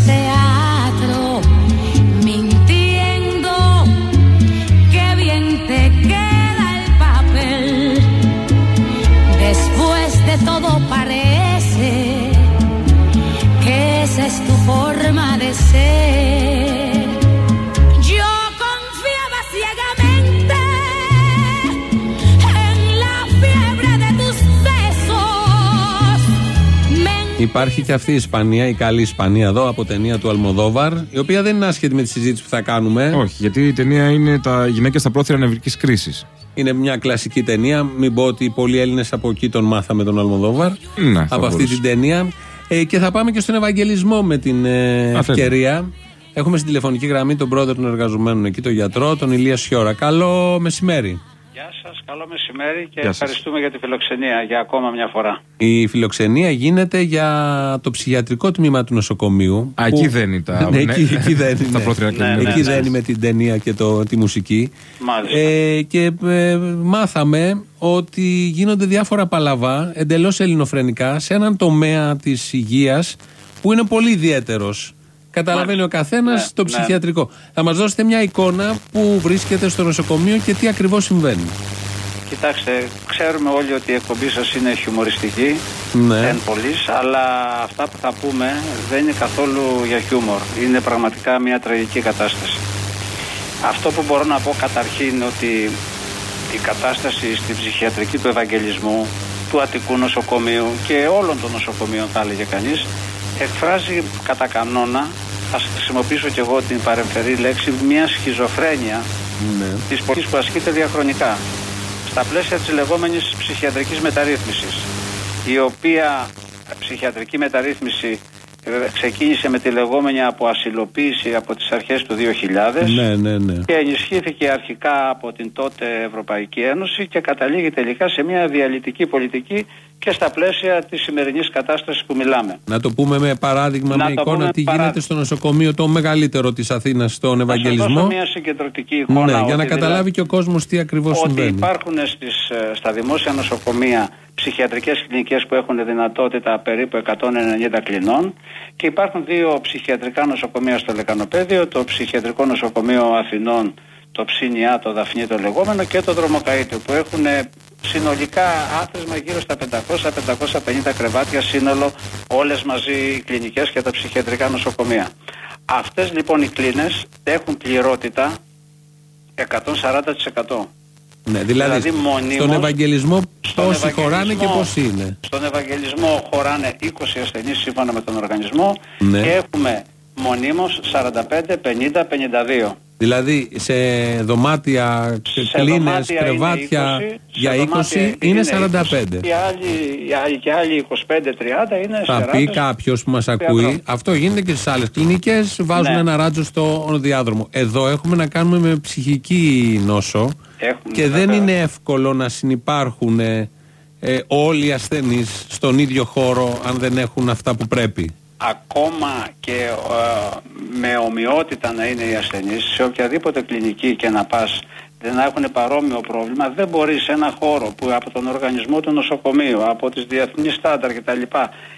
teatro, mintiendo, que bien te queda el papel. Después de todo parece que esa es tu forma de ser. Υπάρχει και αυτή η Ισπανία, η καλή Ισπανία εδώ από ταινία του Αλμοδόβαρ, η οποία δεν είναι άσχετη με τη συζήτηση που θα κάνουμε. Όχι, γιατί η ταινία είναι τα γυναίκες στα πρόθυρα νευρικής κρίσης. Είναι μια κλασική ταινία. Μην πω ότι πολλοί Έλληνες από εκεί τον μάθαμε τον Αλμοδόβαρ. Ναι, θα από αυτή μπορούσε. την ταινία. Ε, και θα πάμε και στον Ευαγγελισμό με την ε, Α, θέλει. ευκαιρία. Έχουμε στην τηλεφωνική γραμμή τον πρόεδρο των εργαζομένων εκεί, τον γιατρό, τον Ηλία Σιώρα. Καλό μεσημέρι. Γεια σας, καλό μεσημέρι και Γεια σας. ευχαριστούμε για τη φιλοξενία για ακόμα μια φορά. Η φιλοξενία γίνεται για το ψυχιατρικό τμήμα του νοσοκομείου. Α, εκεί δένει τα- Ναι, ναι, εκεί, εκεί δένει. τα ναι. πρόθυρα κλείνουν. Ναι, ναι, Εκεί ναι. δένει με την ταινία και το, τη μουσική. Μάλιστα. Ε, και ε, μάθαμε ότι γίνονται διάφορα παλαβά εντελώς ελληνοφρενικά σε έναν τομέα της υγείας που είναι πολύ ιδιαίτερος. Καταλαβαίνει ο καθένας Ναι, το ναι. ψυχιατρικό. Θα μας δώσετε μια εικόνα που βρίσκεται στο νοσοκομείο και τι ακριβώς συμβαίνει. Κοιτάξτε, ξέρουμε όλοι ότι η εκπομπή σας είναι χιουμοριστική, Ναι. εν πολλής, αλλά αυτά που θα πούμε δεν είναι καθόλου για χιούμορ. Είναι πραγματικά μια τραγική κατάσταση. Αυτό που μπορώ να πω καταρχήν είναι ότι η κατάσταση στην ψυχιατρική του Ευαγγελισμού, του Αττικού νοσοκομείου και όλων των νοσοκομείων θα έλεγε κανείς, εκφράζει κατά κανόνα, θα χρησιμοποιήσω και εγώ την παρεμφερή λέξη, μια σχιζοφρένεια Ναι. της πολιτικής που ασκείται διαχρονικά στα πλαίσια της λεγόμενης ψυχιατρικής μεταρρύθμισης η οποία ε, ψυχιατρική μεταρρύθμιση ε, ξεκίνησε με τη λεγόμενη αποασυλοποίηση από τις αρχές του 2000 Ναι, ναι, ναι. και ενισχύθηκε αρχικά από την τότε Ευρωπαϊκή Ένωση και καταλήγει τελικά σε μια διαλυτική πολιτική και στα πλαίσια της σημερινής κατάστασης που μιλάμε. Να το πούμε με παράδειγμα, Να με το εικόνα, πούμε τι παράδειγμα. γίνεται στο νοσοκομείο το μεγαλύτερο της Αθήνας, στον Να σας Ευαγγελισμό. δώσω μια συγκεντρωτική εικόνα Ναι, για να ότι καταλάβει δηλαδή- και ο κόσμος τι ακριβώς ότι συμβαίνει. υπάρχουν στις, ε, στα δημόσια νοσοκομεία ψυχιατρικές κλινικές που έχουν δυνατότητα περίπου 190 κλινών και υπάρχουν δύο ψυχιατρικά νοσοκομεία στο Λεκανοπέδιο, το ψυχιατρικό νοσοκομείο Αθηνών, το Ψήνια, το Δαφνί το λεγόμενο και το Δρομοκαΐτιο που έχουν ε, συνολικά άθροισμα γύρω στα 500-550 κρεβάτια σύνολο όλες μαζί οι κλινικές και τα ψυχιατρικά νοσοκομεία. Αυτές λοιπόν οι κλίνες έχουν πληρότητα 140%. Ναι, δηλαδή, δηλαδή μονίμως στον Ευαγγελισμό στον πόσοι χωράνε και Ευαγγελισμό- πώ είναι; Στον Ευαγγελισμό χωράνε 20 ασθενείς σύμφωνα με τον οργανισμό Ναι. και έχουμε μονίμως 45, 50, 52. Δηλαδή σε δωμάτια, Σε κλίνες, δωμάτια κρεβάτια είναι 20, για σε 20 δωμάτια είναι 20, 45. Και άλλοι, οι άλλοι, και άλλοι 25-30 είναι Θα σε πει ράτες κάποιος που μας θεατρών. ακούει, αυτό γίνεται και στις άλλες κλινικές. Βάζουν Ναι. ένα ράτζο στο διάδρομο. Εδώ έχουμε να κάνουμε με ψυχική νόσο Έχουμε, και δεν βέβαια. είναι εύκολο να συνεπάρχουν ε, ε, όλοι οι ασθενείς στον ίδιο χώρο αν δεν έχουν αυτά που πρέπει. Ακόμα και ε, με ομοιότητα να είναι οι ασθενείς σε οποιαδήποτε κλινική και να πας δεν να έχουν παρόμοιο πρόβλημα δεν μπορείς σε ένα χώρο που από τον οργανισμό του νοσοκομείου από τις διεθνείς στάνταρ κτλ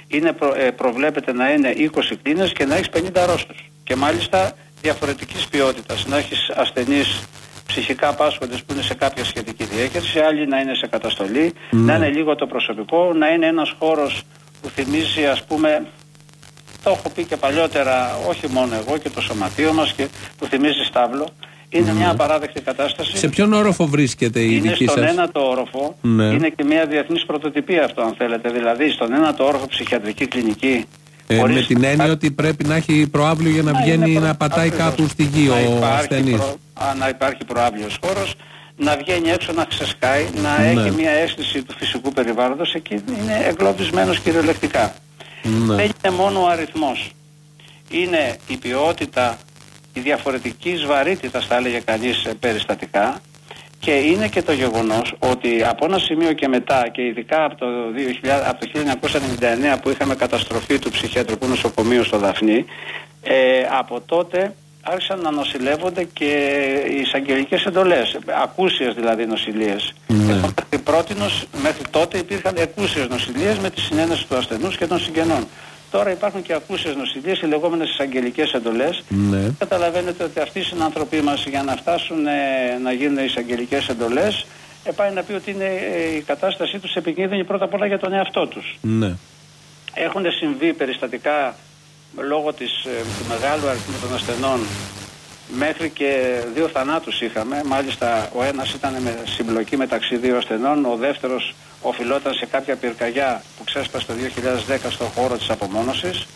είναι προ, ε, προβλέπεται να είναι 20 κλίνες και να έχεις 50 αρρώστους και μάλιστα διαφορετικής ποιότητας. Να έχεις ασθενείς ψυχικά πάσχοντες που είναι σε κάποια σχετική διέκαιρση άλλοι να είναι σε καταστολή να είναι λίγο το προσωπικό να είναι ένας χώρος που θυμίζει ας πούμε το έχω πει και παλιότερα, όχι μόνο εγώ και το σωματείο μας και που θυμίζει στάβλο. Είναι μια απαράδεκτη κατάσταση. Σε ποιον όροφο βρίσκεται η είναι δική στον σας; ένατο όροφο. Ναι. Είναι και μια διεθνής πρωτοτυπία αυτό αν θέλετε. Δηλαδή στον ένατο όροφο ψυχιατρική κλινική. Ε, χωρίς- με την έννοια ότι πρέπει να έχει προάβλιο για να Να βγαίνει είναι προ- να πατάει ακριβώς. κάπου στη γη να ο υπάρχει ασθενής. προ- α, να υπάρχει προάβλιος χώρος, να βγαίνει έξω να ξεσκάει, να Ναι. έχει μια αίσθηση του φυσικού περιβάλλοντος, εκεί είναι εγκλωβισμένος κυριολεκτικά. Ναι. Δεν είναι μόνο ο αριθμός. Είναι η ποιότητα, η διαφορετική βαρύτητα, θα έλεγε κανείς ε, περιστατικά και είναι και το γεγονός ότι από ένα σημείο και μετά και ειδικά από το, 2000, από το 1999 που είχαμε καταστροφή του ψυχιατρικού νοσοκομείου στο Δαφνί ε, από τότε άρχισαν να νοσηλεύονται και οι εισαγγελικές εντολές, ακούσιες δηλαδή νοσηλίες. Ναι. Ενώ Μέχρι, πρότινος, μέχρι τότε υπήρχαν εκούσιες νοσηλίες με τη συνένεση του ασθενούς και των συγγενών. Τώρα υπάρχουν και ακούσιες νοσηλίες, οι λεγόμενες εισαγγελικές εντολές. Ναι. Καταλαβαίνετε ότι αυτοί οι συνανθρωποί μας για να φτάσουν ε, να γίνουν εισαγγελικές εντολές ε, πάει να πει ότι είναι ε, η κατάστασή τους επικίνδυνη πρώτα απ' όλα για τον εαυτό τους. Ναι. Έχουν συμβεί περιστατικά λόγω της, ε, του μεγάλου αριθμού των ασθενών μέχρι και δύο θανάτους είχαμε. Μάλιστα ο ένας ήταν με συμπλοκή μεταξύ δύο ασθενών, ο δεύτερος οφειλόταν σε κάποια πυρκαγιά που ξέσπασε το 2010 στον χώρο της απομόνωσης.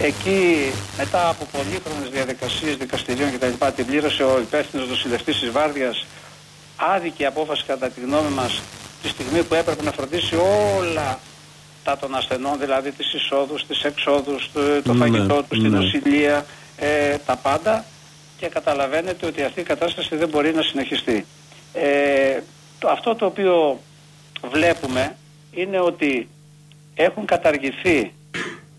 Εκεί μετά από πολύχρονες διαδικασίες δικαστηρίων κτλ. την πλήρωσε ο υπεύθυνος νοσηλευτής της Βάρδιας άδικη απόφαση κατά τη γνώμη μας τη στιγμή που έπρεπε να φροντίσει όλα τα των ασθενών, δηλαδή τις εισόδους, τις εξόδους, το, το Ναι, φαγητό τους, την ναι. νοσηλεία, ε, τα πάντα και καταλαβαίνετε ότι αυτή η κατάσταση δεν μπορεί να συνεχιστεί. Ε, το, αυτό το οποίο βλέπουμε είναι ότι έχουν καταργηθεί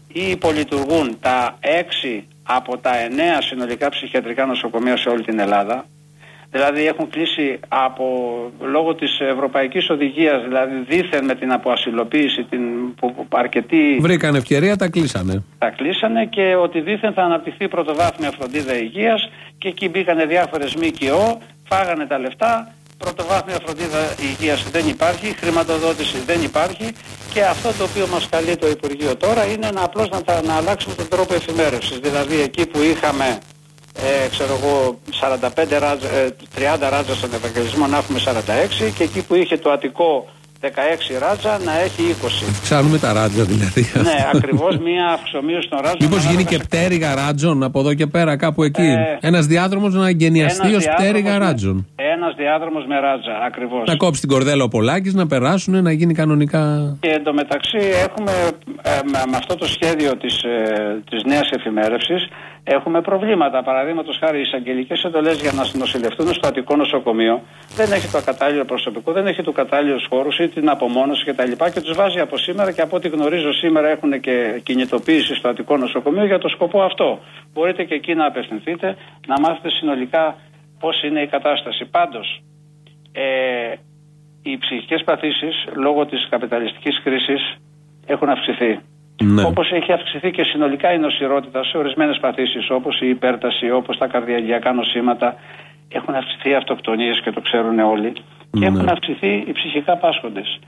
ή υπολειτουργούν τα έξι από τα εννέα συνολικά ψυχιατρικά νοσοκομεία σε όλη την Ελλάδα. Δηλαδή έχουν κλείσει από, λόγω της ευρωπαϊκής οδηγίας, δηλαδή δήθεν με την αποασυλοποίηση, την, που, που αρκετοί Βρήκαν ευκαιρία, τα κλείσανε. τα κλείσανε και ότι δήθεν θα αναπτυχθεί πρωτοβάθμια φροντίδα υγείας και εκεί μπήκανε διάφορες ΜΚΟ, φάγανε τα λεφτά πρωτοβάθμια φροντίδα υγείας δεν υπάρχει, χρηματοδότηση δεν υπάρχει και αυτό το οποίο μας καλεί το Υπουργείο τώρα είναι να απλώς να, τα- να αλλάξουμε τον τρόπο εφημέρευσης. Δηλαδή εκεί που είχαμε ε, ξέρω εγώ 45 ράτζ, ε, 30 ράτζα στον Ευαγγελισμό να έχουμε 46 και εκεί που είχε το Αττικό 16 ράτζα να έχει 20. Ψάχνουμε τα ράτζα δηλαδή. ναι, ακριβώς μία αυξομοίωση των ράτζων. Μήπως γίνει ανάλογα και πτέρυγα ράτζων από εδώ και πέρα, κάπου εκεί. Ε, Ένας διάδρομος να εγκαινιαστεί ως Ένας πτέρυγα διάδρομος με- ράτζων. Ένας διάδρομος με ράτζα, ακριβώς. Να κόψει την κορδέλα ο Πολάκης, να περάσουν, να γίνει κανονικά. Και εντωμεταξύ έχουμε ε, με, με αυτό το σχέδιο της, ε, της νέας εφημέρευσης έχουμε προβλήματα. Παραδείγματος χάρη οι εισαγγελικές εντολές για να νοσηλευτούν στο Αττικό νοσοκομείο δεν έχει το κατάλληλο προσωπικό, δεν έχει τους κατάλληλου χώρους ή την απομόνωση κτλ. Και, και τους βάζει από σήμερα και από ό,τι γνωρίζω σήμερα έχουν και κινητοποίηση στο Αττικό νοσοκομείο για το σκοπό αυτό. Μπορείτε και εκεί να απευθυνθείτε, να μάθετε συνολικά πώς είναι η κατάσταση. Πάντως, ε, οι ψυχικές παθήσεις λόγω της καπιταλιστικής κρίσης έχουν αυξηθεί. Ναι. Όπως έχει αυξηθεί και συνολικά η νοσηρότητα σε ορισμένες παθήσεις όπως η υπέρταση, όπως τα καρδιαγγειακά νοσήματα έχουν αυξηθεί οι αυτοκτονίες και το ξέρουν όλοι και Ναι. έχουν αυξηθεί οι ψυχικά πάσχοντες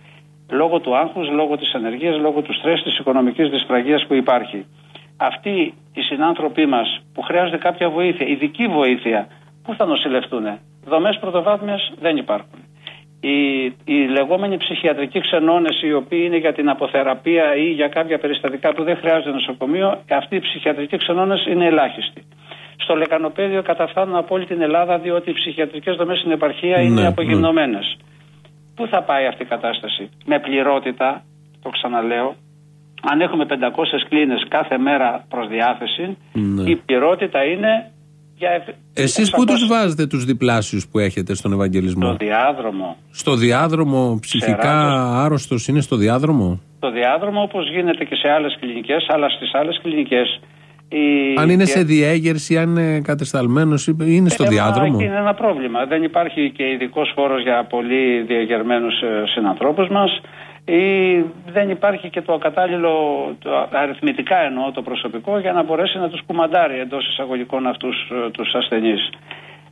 λόγω του άγχους, λόγω της ανεργίας, λόγω του στρες, της οικονομικής δυσπραγίας που υπάρχει. Αυτοί οι συνάνθρωποι μας που χρειάζονται κάποια βοήθεια, ειδική βοήθεια, πού θα νοσηλευτούν. Δομές πρωτοβάθμιας δεν υπάρχουν. Οι, οι λεγόμενοι ψυχιατρικοί ξενώνες οι οποίοι είναι για την αποθεραπεία ή για κάποια περιστατικά που δεν χρειάζονται νοσοκομείο, αυτοί οι ψυχιατρικοί ξενώνες είναι ελάχιστοι. Στο λεκανοπέδιο καταφθάνουν από όλη την Ελλάδα διότι οι ψυχιατρικές δομές στην επαρχία Ναι, είναι ναι. απογυμνωμένες. Πού θα πάει αυτή η κατάσταση; Με πληρότητα, το ξαναλέω, αν έχουμε 500 κλίνες κάθε μέρα προς διάθεση, Ναι. η πληρότητα είναι για ευ- Εσείς 600 πού τους βάζετε τους διπλάσιους που έχετε στον Ευαγγελισμό; Το διάδρομο. Στο διάδρομο, ψυχικά άρρωστος είναι στο διάδρομο; Το διάδρομο όπως γίνεται και σε άλλες κλινικές, αλλά στις άλλες κλινικές η- Αν είναι η- σε διέγερση, αν είναι κατεσταλμένος, είναι στο Ε, μα διάδρομο; εκεί είναι ένα πρόβλημα. Δεν υπάρχει και ειδικός χώρο για πολύ διαγερμένους ε, συνανθρώπους μας ή δεν υπάρχει και το κατάλληλο, το αριθμητικά εννοώ το προσωπικό για να μπορέσει να τους κουμαντάρει εντός εισαγωγικών αυτούς ε, τους ασθενείς.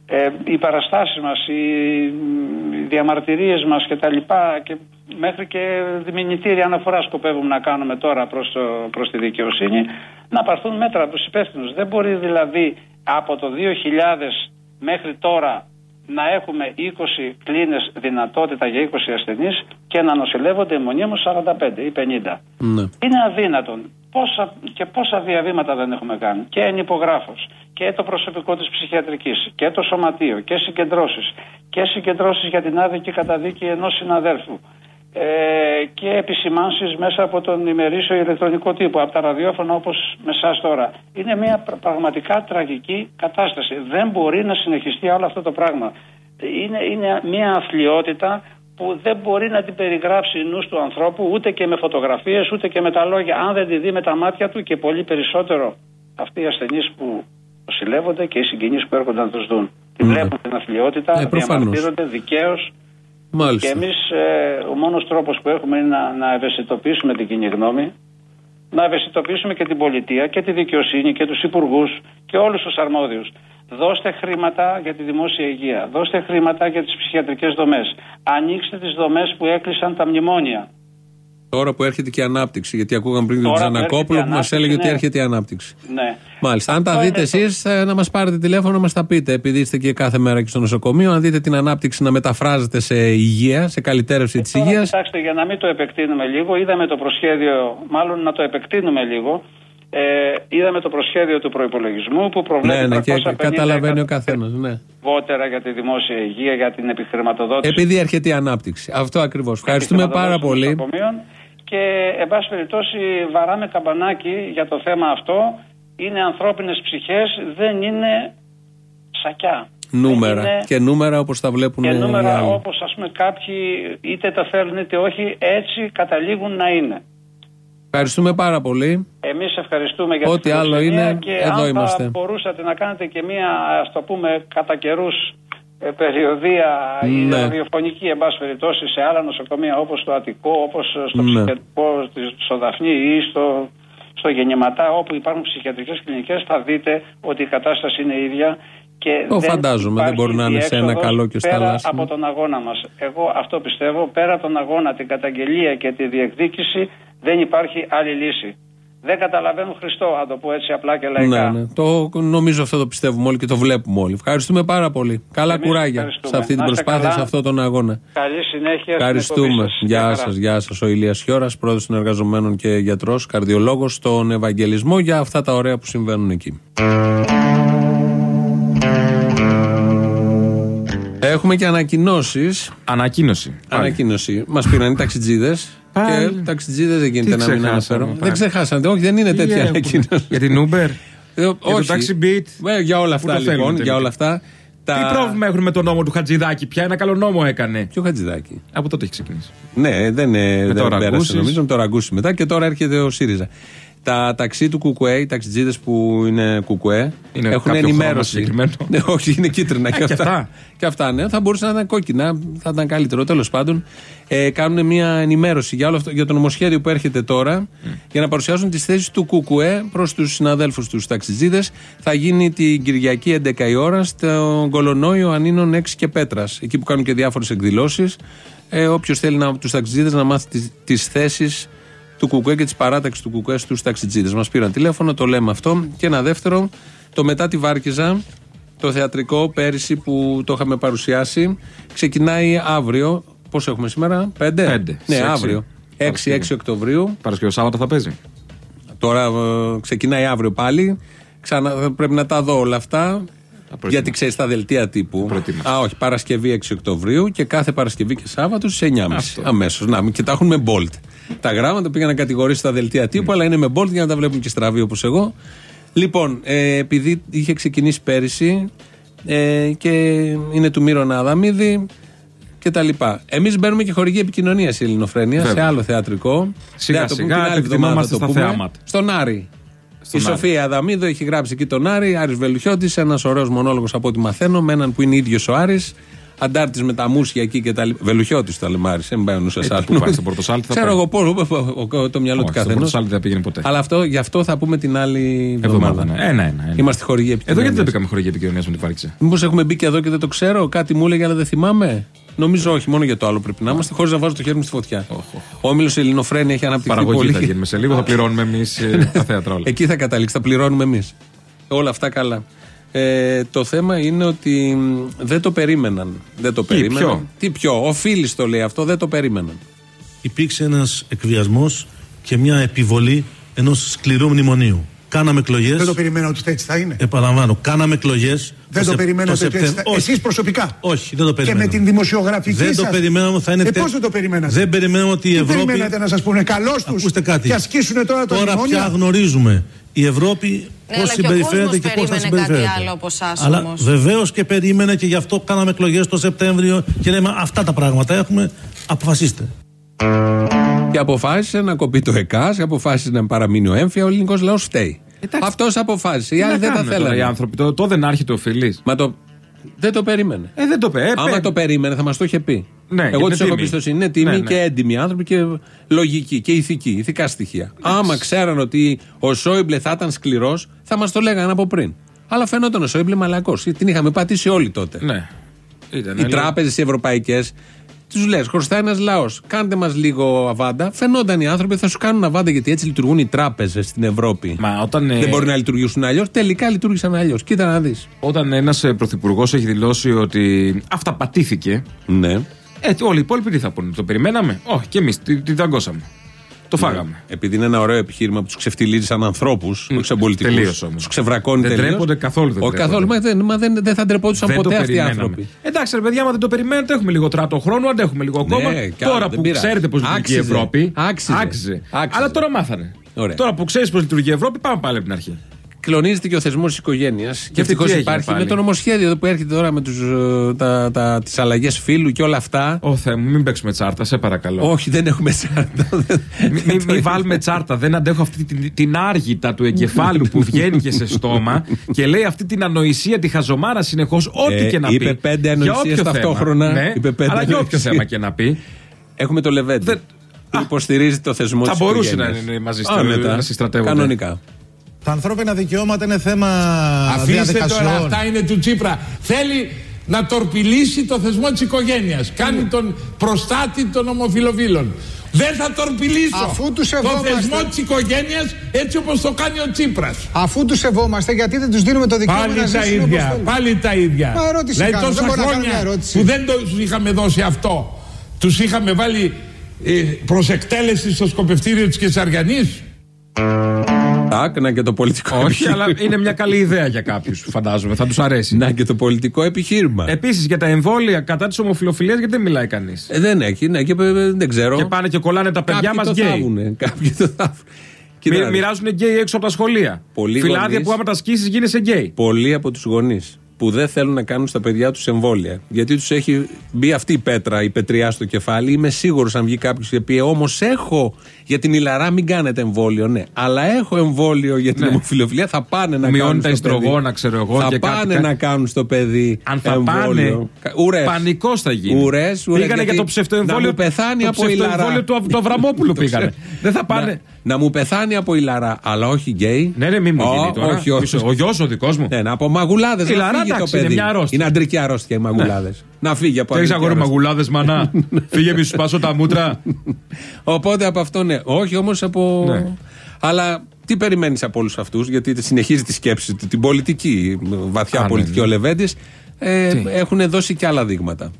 Ε, οι παραστάσεις μας, οι, οι διαμαρτυρίες μας και τα λοιπά και μέχρι και μηνυτήρια αναφοράς σκοπεύουμε να κάνουμε τώρα προς, το, προς τη δικαιοσύνη να πάρθουν μέτρα από τους υπεύθυνους. Δεν μπορεί δηλαδή από το 2000 μέχρι τώρα να έχουμε 20 κλίνες δυνατότητα για 20 ασθενείς και να νοσηλεύονται μονίμως 45 ή 50. Ναι. Είναι αδύνατον. Πόσα, και πόσα διαβήματα δεν έχουμε κάνει. Και ενυπογράφος και το προσωπικό της ψυχιατρικής και το σωματείο και συγκεντρώσεις και συγκεντρώσεις για την άδικη καταδίκη ενός συναδέλφου ε, και επισημάνσεις μέσα από τον ημερήσιο ηλεκτρονικό τύπο, από τα ραδιόφωνα όπως με εσάς τώρα. Είναι μια πρα- πραγματικά τραγική κατάσταση. Δεν μπορεί να συνεχιστεί όλο αυτό το πράγμα. Είναι, είναι μια αθλειότητα που δεν μπορεί να την περιγράψει νους του ανθρώπου ούτε και με φωτογραφίες ούτε και με τα λόγια. Αν δεν τη δει με τα μάτια του και πολύ περισσότερο αυτοί οι ασθενείς που νοσηλεύονται και οι συγγενείς που έρχονται να τους δουν. Τη Ναι. βλέπουν την αθλειότητα, Ε, προφανώς. διαμαρτύρονται δικαίως Μάλιστα. και εμείς ο μόνος τρόπος που έχουμε είναι να, να ευαισθητοποιήσουμε την κοινή γνώμη, να ευαισθητοποιήσουμε και την πολιτεία και τη δικαιοσύνη και τους υπουργούς και όλους τους αρμόδιους. Δώστε χρήματα για τη δημόσια υγεία. Δώστε χρήματα για τις ψυχιατρικές δομές. Ανοίξτε τις δομές που έκλεισαν τα μνημόνια. Τώρα που έρχεται και η ανάπτυξη, γιατί ακούγαμε πριν τον Τώρα που Τζανακόπουλο έρχεται η που μας ανάπτυξη, έλεγε ότι ναι. έρχεται η ανάπτυξη. Ναι. Μάλιστα. Αν τα Αυτό δείτε είναι εσείς, να μας πάρετε τηλέφωνο να μας τα πείτε. Επειδή είστε και κάθε μέρα και στο νοσοκομείο, αν δείτε την ανάπτυξη να μεταφράζεται σε υγεία, σε καλυτέρευση της Τώρα, υγείας. Κοιτάξτε, για να μην το επεκτείνουμε λίγο, είδαμε το προσχέδιο, μάλλον να το επεκτείνουμε λίγο. Ε, είδαμε το προσχέδιο του προπολογισμού που προβλέπει Ναι, ναι, και 350 καταλαβαίνει ο καθένας. Ναι. λιγότερα για τη δημόσια υγεία, για την επιχρηματοδότηση. Επειδή έρχεται η ανάπτυξη. Αυτό ακριβώς. Ευχαριστούμε πάρα πολύ. Νοσοκομείων. Και, εν πάση περιπτώσει, βαράμε καμπανάκι για το θέμα αυτό. Είναι ανθρώπινες ψυχές, δεν είναι σακιά. Νούμερα. Είναι- Και νούμερα όπως τα βλέπουν Και οι νούμερα άλλοι. όπως ας πούμε κάποιοι είτε τα θέλουν είτε όχι, έτσι καταλήγουν να είναι. Ευχαριστούμε πάρα πολύ. Εμείς ευχαριστούμε για Ό,τι τη άλλο φιλοξενία είναι, και εδώ αν είμαστε. θα μπορούσατε να κάνετε και μία, ας το πούμε, κατά καιρούς ε, περιοδία ή Ναι. ραδιοφωνική, εν πάση περιπτώσει, σε άλλα νοσοκομεία όπως το Αττικό, όπως στο Ναι. ψυχιατρικό, στη- στο Δαφνί ή στο, στο Γεννηματά, όπου υπάρχουν ψυχιατρικές κλινικές, θα δείτε ότι η κατάσταση είναι ίδια Και Το δεν φαντάζομαι, δεν υπάρχει μπορεί να είναι σε ένα διέξοδος καλό και ως πέρα θαλάσσιο. από τον αγώνα μας. Εγώ αυτό πιστεύω, πέρα από τον αγώνα, την καταγγελία και τη διεκδίκηση, δεν υπάρχει άλλη λύση. Δεν καταλαβαίνουν Χριστό, αν το πω έτσι απλά και λαϊκά. Ναι, ναι. Το νομίζω αυτό το πιστεύουμε όλοι και το βλέπουμε όλοι. Ευχαριστούμε πάρα πολύ. Καλά Εμείς κουράγια ευχαριστούμε. σε αυτή την Να είστε προσπάθεια, καλά. σε αυτόν τον αγώνα. Καλή συνέχεια. στην Ευχαριστούμε. εκπομπή σας. Γεια χαρά. σας, γεια σας. Ο Ηλίας Χιώρας, πρόεδρος των εργαζομένων και γιατρός, καρδιολόγος στον Ευαγγελισμό για αυτά τα ωραία που συμβαίνουν εκεί. Έχουμε και ανακοινώσεις. Ανακοίνωση. Ανακοίνωση. Μας πήραν οι ταξιτζίδες. Και Πάλι. ταξιτζίδε δεν γίνεται Τι να μην ξεχάσαμε αναφέρω. πάλι. Δεν ξεχάσατε. Όχι, δεν είναι Τι τέτοια έχουμε. ανακοίνωση. Για την Uber; Ε, το όχι. Taxi Beat; Ε, για όλα Πού αυτά το θέλουμε λοιπόν. τελικά. Για όλα αυτά. Τα... Τι πρόβλημα έχουν με τον νόμο του Χατζηδάκη, πια ένα καλό νόμο έκανε. Ποιο Χατζηδάκη; Από τότε έχει ξεκινήσει. Ναι, δεν, ε, το δεν πέρασε Ραγκούσης. νομίζω, με το Ραγκούση μετά και τώρα έρχεται ο ΣΥΡΙΖΑ. Τα ταξί του Κουκουέ, οι ταξιτζίδες που είναι Κουκουέ, Είναι έχουν κάποιο χρώμα ενημέρωση. συγκεκριμένο. Ναι, όχι, είναι κίτρινα και, και αυτά. αυτά. Και αυτά, ναι. Θα μπορούσαν να ήταν κόκκινα, θα ήταν καλύτερο. Τέλος πάντων, ε, κάνουν μια ενημέρωση για, όλο αυτό, για το νομοσχέδιο που έρχεται τώρα για να παρουσιάσουν τις θέσεις του Κουκουέ προς τους συναδέλφους τους ταξιτζίδες. Θα γίνει την Κυριακή 11 η ώρα στο Κολονόιο Ανίνων 6 και Πέτρας. Εκεί που κάνουν και διάφορες εκδηλώσεις. Ε, Όποιος θέλει να, τους ταξιτζίδες να μάθει τις θέσεις του Κουκουέ και της παράταξης του Κουκουέ στους ταξιτζίδες. Μας πήραν τηλέφωνο, το λέμε αυτό. Και ένα δεύτερο, το μετά τη Βάρκιζα, το θεατρικό πέρυσι που το είχαμε παρουσιάσει, ξεκινάει αύριο. Πόσο έχουμε σήμερα, Πέντε; Πέντε. Ναι, Σε έξι. αύριο. 6-6 Οκτωβρίου. Παρασκευό Σάββατο θα παίζει. Τώρα ε, ξεκινάει αύριο πάλι. Ξανά, θα πρέπει να τα δω όλα αυτά. Γιατί ξέρεις τα δελτία τύπου. Α, όχι, Παρασκευή 6 Οκτωβρίου και κάθε Παρασκευή και Σάββατο στις 9.30. Αμέσως. Να, μην- και τα έχουν με bold. Τα γράμματα πήγα να κατηγορήσω τα δελτία τύπου, αλλά είναι με bold για να τα βλέπουν και στραβοί όπως εγώ. Λοιπόν, ε, επειδή είχε ξεκινήσει πέρυσι ε, και είναι του Μύρονα Αδαμίδη και τα λοιπά. Εμείς μπαίνουμε και χορηγή επικοινωνίας η Ελληνοφρένεια σε Βέβαια. άλλο θεατρικό. Σιγά, Δεν θα το πούμε σιγά, την άλλη επιδεινόμαστε εβδομάδα, θα το στα πούμε. θεάματα. Στον Άρη. Στον η Άρη. Σοφία Αδαμίδο έχει γράψει εκεί τον Άρη, Άρης Βελουχιώτης, ένας ωραίος μονόλογος από ό,τι μαθαίνω, με έναν που είναι ίδιος ο Άρης Αντάρτης με τα μουσια εκεί και τα λοιπά. Βελουχιώτης το λέμε Άρης, δεν μπαίνουν σε Ε, εσά. πού πάει, στο Πορτοσάλτη θα Ξέρω πάει. εγώ πώς το μυαλό του Όχι, στο καθενό. Πορτοσάλτη δεν πήγαινε ποτέ. Αλλά αυτό, γι' αυτό θα πούμε την άλλη Εβδομάδα. εβδομάδα. ναι. Ένα, ένα, ένα. Είμαστε χορηγοί Εδώ επικοινωνία. γιατί δεν πήγαμε χορηγή επικοινωνίας με την Βάρκησα. Μήπως έχουμε μπει και εδώ και δεν το ξέρω, κάτι μου έλεγε αλλά δεν θυμάμαι. Νομίζω όχι, μόνο για το άλλο πρέπει να είμαστε, χωρίς να βάζω το χέρι μου στη φωτιά. Ο όμιλος Ελληνοφρένη έχει αναπτυχθεί Παραγωγή πολύ. θα γίνουμε σε λίγο, θα πληρώνουμε εμείς τα θέατρα όλα. Εκεί θα καταλήξει, θα πληρώνουμε εμείς. Όλα αυτά καλά. Ε, το θέμα είναι ότι μ, δεν το περίμεναν. Δεν το Τι, περίμεναν. ποιο; Τι ποιο, ο Φίλης το λέει αυτό, δεν το περίμεναν. Υπήρξε ένας εκβιασμός και μια επιβολή ενός σκληρού μνημονίου. Κάναμε εκλογές. Δεν το περιμένω ότι έτσι θα είναι. Επαναλαμβάνω, κάναμε εκλογές. Δεν το περιμένατε ότι έτσι θα Εσείς προσωπικά. Όχι, δεν το Και περιμέναμε. με την δημοσιογραφική Δεν το σας. περιμέναμε ότι θα είναι Ε, τε- πώς δεν το περιμένατε; Δεν περιμέναμε ότι η Τι Ευρώπη. περιμένατε να σας πούνε; Καλώς τους Ακούστε κάτι. και ασκήσουν τώρα το Τώρα μνημόνιο; πια γνωρίζουμε η Ευρώπη Ναι, πώς αλλά και ο συμπεριφέρεται κόσμος και πώς θα περίμενε συμπεριφέρεται. κάτι άλλο από εσάς Αλλά όμως. βεβαίως και περίμενε και γι' αυτό κάναμε εκλογές το Σεπτέμβριο και λέμε αυτά τα πράγματα έχουμε. Αποφασίστε. Και αποφάσισε να κοπεί το ΕΚΑΣ, αποφάσισε να παραμείνει ο έμφυα, ο ελληνικός λαός φταίει. Αυτός αποφάσισε. Οι Τι άλλοι να δεν τα κάνουμε τώρα θέλανε. Οι άνθρωποι, το, το δεν άρχεται ο φιλής. Μα το. Δεν το περίμενε. Ε, δεν το πέ. Άμα το περίμενε, θα μας το είχε πει. Ναι, Εγώ είναι τους έχω τίμοι. εμπιστοσύνη. Είναι τίμοι Ναι, ναι. και έντιμοι άνθρωποι και λογικοί και ηθικοί, ηθικά στοιχεία. Άμα ξέραν ότι ο Σόιμπλε θα ήταν σκληρός, θα μας το λέγανε από πριν. Αλλά φαινόταν ο Σόιμπλε μαλακός. Την είχαμε πατήσει όλοι τότε. Ναι. Ήταν, Οι τράπεζες οι ευρωπαϊκές τους λες: Χρωστάει ένα λαός. Κάντε μας λίγο αβάντα. Φαινόταν οι άνθρωποι θα σου κάνουν αβάντα γιατί έτσι λειτουργούν οι τράπεζες στην Ευρώπη. Μα όταν, ε, Δεν μπορεί να λειτουργήσουν αλλιώς. Τελικά λειτουργήσαν αλλιώς. Κοίτα να δεις. Όταν ένας πρωθυπουργός έχει δηλώσει ότι αυταπατήθηκε. Ναι. Ε, όλοι οι υπόλοιποι τι θα πούνε, το περιμέναμε; Όχι, και εμείς την δαγκώσαμε. Το φάγαμε. Επειδή είναι ένα ωραίο επιχείρημα που τους ξεφτιλίζει σαν ανθρώπους, όχι σαν πολιτικούς. τελείως όμως. Τους ξεβρακώνει Δεν τελείως. τρέπονται καθόλου, δεν Όχι καθόλου. Μα δεν, μα δεν, δεν θα ντρεπόντουσαν Δεν ποτέ το αυτοί οι περιμέναμε. άνθρωποι. Εντάξει, ρε παιδιά, μα δεν το περιμένετε. Έχουμε λίγο τράτο χρόνο, αντέχουμε λίγο Ναι, ακόμα. κι άλλο, τώρα δεν που πειράζει. ξέρετε πώς λειτουργεί η Άξιζε. Ευρώπη. Άξιζε. Άξιζε. Άξιζε. Αλλά τώρα μάθανε. Ωραία. Τώρα που ξέρεις πώς λειτουργεί η Ευρώπη, πάμε πάλι από την αρχή. Κλονίζεται και ο θεσμός της οικογένειας. Και ευτυχώς τι έγινε υπάρχει πάλι; με το νομοσχέδιο εδώ που έρχεται τώρα με τους, ε, τα, τα, τις αλλαγές φύλου και όλα αυτά. Ω Θεέ μου, μην παίξουμε τσάρτα, σε παρακαλώ. Όχι, δεν έχουμε τσάρτα. Μην μη, μη βάλουμε τσάρτα. Δεν αντέχω αυτή την, την άργητα του εγκεφάλου που βγαίνει και σε στόμα και λέει αυτή την ανοησία, τη χαζομάρα συνεχώς, ό,τι Ε, και να είπε πει. πέντε Για ανοησίες όποιο θέμα. ταυτόχρονα. Ναι, Είπε πέντε αλλά για όποιο ανοησίες. θέμα και να πει. Έχουμε το Λεβέντι. Που υποστηρίζει το θεσμό Θα της μπορούσε να οικογένειας. είναι μαζί Α, στο- μετά. να συστρατεύονται. Κανονικά. Τα ανθρώπινα δικαιώματα είναι θέμα Αφήστε διαδικασιών. τώρα, αυτά είναι του Τσίπρα. Θέλει να τορπιλήσει το θεσμό της οικογένειας. Κάνει τον προστάτη των ομοφιλοφίλων. Δεν θα τορπιλήσω Αφού τους το σεβόμαστε. θεσμό της οικογένειας έτσι όπως το κάνει ο Τσίπρας. Αφού τους σεβόμαστε, γιατί δεν τους δίνουμε το δικαίωμα Πάλι να τα ζήσουν όπως ίδια. θέλουν. Πάλι τα ίδια. Μα ερώτηση δηλαδή κάνω, δεν τόσα μπορώ να κάνω χρόνια μια ερώτηση. που δεν τους είχαμε δώσει αυτό. Τους είχαμε βάλει ε, προς εκτέλεση στο σκοπευτήριο της Καισαριανής. Τάκ, να και το πολιτικό Όχι, επιχείρημα. αλλά είναι μια καλή ιδέα για κάποιους, φαντάζομαι. Θα τους αρέσει. Να και το πολιτικό επιχείρημα. Επίσης για τα εμβόλια κατά της ομοφυλοφιλίας, γιατί δεν μιλάει κανείς; Ε, δεν έχει, ναι, και ε, δεν ξέρω. Και πάνε και κολλάνε τα παιδιά Κάποιοι μας το γκέι. θάβουνε, Κάποιοι το θάβουν. Κοίτα, Μοι- Μοιράζουν γκέι έξω από τα σχολεία. Πολλοί Φυλάδια γονείς- που άμα τα σκίσεις γίνεσαι γκέι. Πολλοί από τους γονείς που δεν θέλουν να κάνουν στα παιδιά τους εμβόλια. Γιατί τους έχει μπει αυτή η πέτρα, η πετριά στο κεφάλι. Είμαι σίγουρος αν βγει κάποιος και πει: Όμως έχω για την ηλαρά, μην κάνετε εμβόλιο. Ναι, αλλά έχω εμβόλιο για την Ναι. ομοφιλοφιλία. Θα πάνε να Μειώνει κάνουν. τα στο παιδί. ιστρογόνα, ξέρω εγώ, Θα και κάτι πάνε κα- να κάνουν στο παιδί. Αν θα εμβόλιο. πάνε, Κα- Ουρές. πανικός θα γίνει. Ουρές, ουρές, πήγανε για γιατί το ψευτοεμβόλιο. να μου πεθάνει το από ηλαρά. ψευτοεμβόλιο του, του Αβραμόπουλου Το πήγανε. ξέρω. δεν θα πάνε. Να, να μου πεθάνει από ηλαρά, αλλά όχι γκέι. Ναι, ναι, μη μου Ω, γίνει τώρα. Όχι, όχι. Είσαι Ο γιος ο δικός μου. Ναι, να από μαγουλάδες. Η Λαρά, να φύγει το εντάξει, είναι παιδί. μια αρρώστια. Είναι αντρική αρρώστια οι μαγουλάδες. Να φύγει από Τι έχεις αντρική αγόρι αρρώστια. μαγουλάδες, μανά. Φύγε, μη σου σπάσω τα μούτρα. Οπότε από αυτό ναι. Όχι όμως από. Ναι. Αλλά τι περιμένεις από όλους αυτούς, γιατί συνεχίζει τη σκέψη του, την πολιτική, βαθιά Α, ναι, πολιτική ναι. ο Λεβέντης. Ε, Τι; έχουν δώσει και άλλα δείγματα.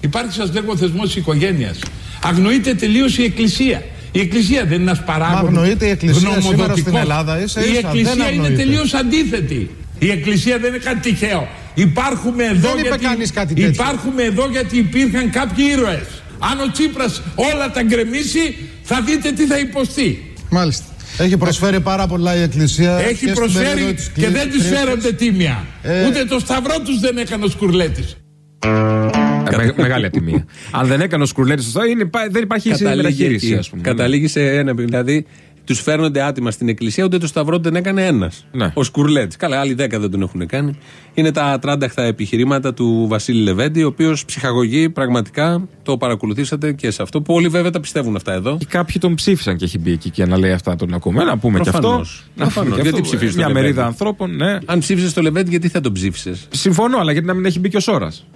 Υπάρχει σας λέγω θεσμός της οικογένειας. Αγνοείται τελείως η Εκκλησία. Η Εκκλησία δεν είναι ένας παράγοντας Μα αγνοείται η Εκκλησία σήμερα γνωμοδοτικός. στην Ελλάδα, ίσα Η ίσα, δεν Εκκλησία είναι αγνοείται. τελείως αντίθετη. Η Εκκλησία δεν είναι κάτι τυχαίο. Υπάρχουμε εδώ, Δεν είπε γιατί, κανείς κάτι τέτοιο. υπάρχουμε εδώ γιατί υπήρχαν κάποιοι ήρωες. Αν ο Τσίπρας όλα τα γκρεμίσει θα δείτε τι θα υποστεί. Μάλιστα. Έχει προσφέρει πάρα πολλά η Εκκλησία. Έχει και στην προσφέρει περίοδο της και δεν τους κρίσης. φέρονται τίμια. Ε. Ούτε το σταυρό τους δεν έκανε ο Σκουρλέτης. Ε, με- Μεγάλη ατιμία. Αν δεν έκανε ο Σκουρλέτης σωστά, είναι, υπά- δεν υπάρχει ίση μεταχείριση, εκεί. ας πούμε. ναι. Καταλήγει σε ένα. Δηλαδή, τους φέρνονται άτιμα στην εκκλησία, ούτε το σταυρό δεν έκανε ένας. Ναι. Ο Σκουρλέτς. Καλά, άλλοι δέκα δεν τον έχουν κάνει. Είναι τα ατράνταχτα επιχειρήματα του Βασίλη Λεβέντη, ο οποίος ψυχαγωγεί πραγματικά. Το παρακολουθήσατε και σε αυτό. Που όλοι βέβαια τα πιστεύουν αυτά εδώ. Και κάποιοι τον ψήφισαν και έχει μπει εκεί και να λέει αυτά τον ακούμε. Να πούμε και αυτό. Προφανώς. Να πούμε Προφανώς. και Γιατί αυτό. ψηφίζεις τον Μια Λεβέντη; μερίδα ανθρώπων, ναι. Αν ψήφισες το Λεβέντη, γιατί θα τον ψήφισες; Συμφωνώ, αλλά γιατί να μην έχει μπει και ο Σόρας;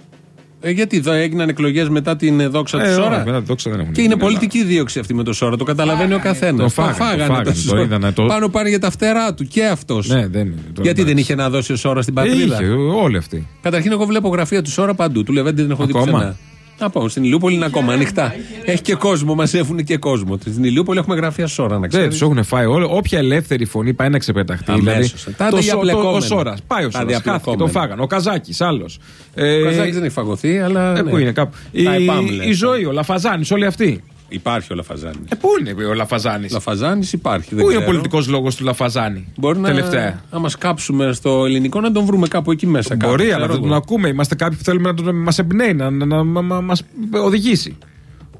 Ε, γιατί εδώ έγιναν εκλογές μετά την ε, δόξα του Σόρα; Μετά δόξα δεν έχουν Και είναι πολιτική δίωξη αυτή με το Σόρα. Το καταλαβαίνει ο καθένας. Το φάγανε, το φάγανε, το Σόρα. είδανε, το- Πάνω πάνε για τα φτερά του και αυτός. Ναι, δεν το- Γιατί δεν εντάξει. είχε να δώσει ο Σόρα στην πατρίδα; Είχε, όλοι αυτοί. Καταρχήν, εγώ βλέπω γραφεία του Σόρα παντού. Του Λεβέντη δεν έχω δει Ακόμα; πουθενά. Να πω, στην Ηλιούπολη είναι ακόμα ανοιχτά. Έχει και κόσμο, μαζεύουν και κόσμο. Στην Ηλιούπολη έχουμε γραφεία Σόρα, να Δεν ξέρει. τους έχουν φάει όλο. Όποια ελεύθερη φωνή πάει να ξεπεταχτεί. Αμέσως. Δηλαδή, Τα το, σο- το, ο διαπλεκόμενα. Σόρας. Πάει ο Τα Σόρας. Χάθηκε, διαπλεκόμενα. τον φάγανε. Ο Καζάκης, άλλος. Ο Καζάκης δεν έχει φαγωθεί, αλλά. Ε, ναι. πού είναι κάπου. Η, Τα ΕΠΑΜ, λέει. η ζωή, ο Λαφαζάνης, όλοι αυτοί. Υπάρχει ο Λαφαζάνης. Ε, πού είναι ο Λαφαζάνης; Λαφαζάνης υπάρχει. δεν Πού είναι ο ξέρω. πολιτικός λόγος του Λαφαζάνη. Μπορεί να, Τελευταία; να σκάψουμε στο ελληνικό να τον βρούμε κάπου εκεί μέσα. κάπου, Μπορεί, ξέρω αλλά δεν εγώ. τον ακούμε. Είμαστε κάποιοι που θέλουμε να τον μας εμπνέει, να, να, να, να μας οδηγήσει.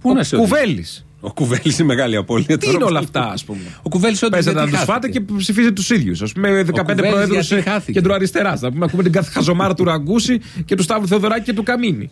Πού να σε Κουβέλης. Ο Κουβέλης είναι μεγάλη απώλεια. Τι τώρα είναι που- όλα αυτά, ας πούμε; Ο Κουβέλης ό,τι Παίζετε δεν να τους χάθηκε. φάτε και ψηφίζετε τους ίδιους. Α πούμε, 15 Κουβέλης προέδρου γιατί χάθηκε; κεντροαριστερά. Να πούμε, ακούμε την κάθε χαζομάρα του Ραγκούση και του Σταύρου Θεοδωράκη και του Καμίνη.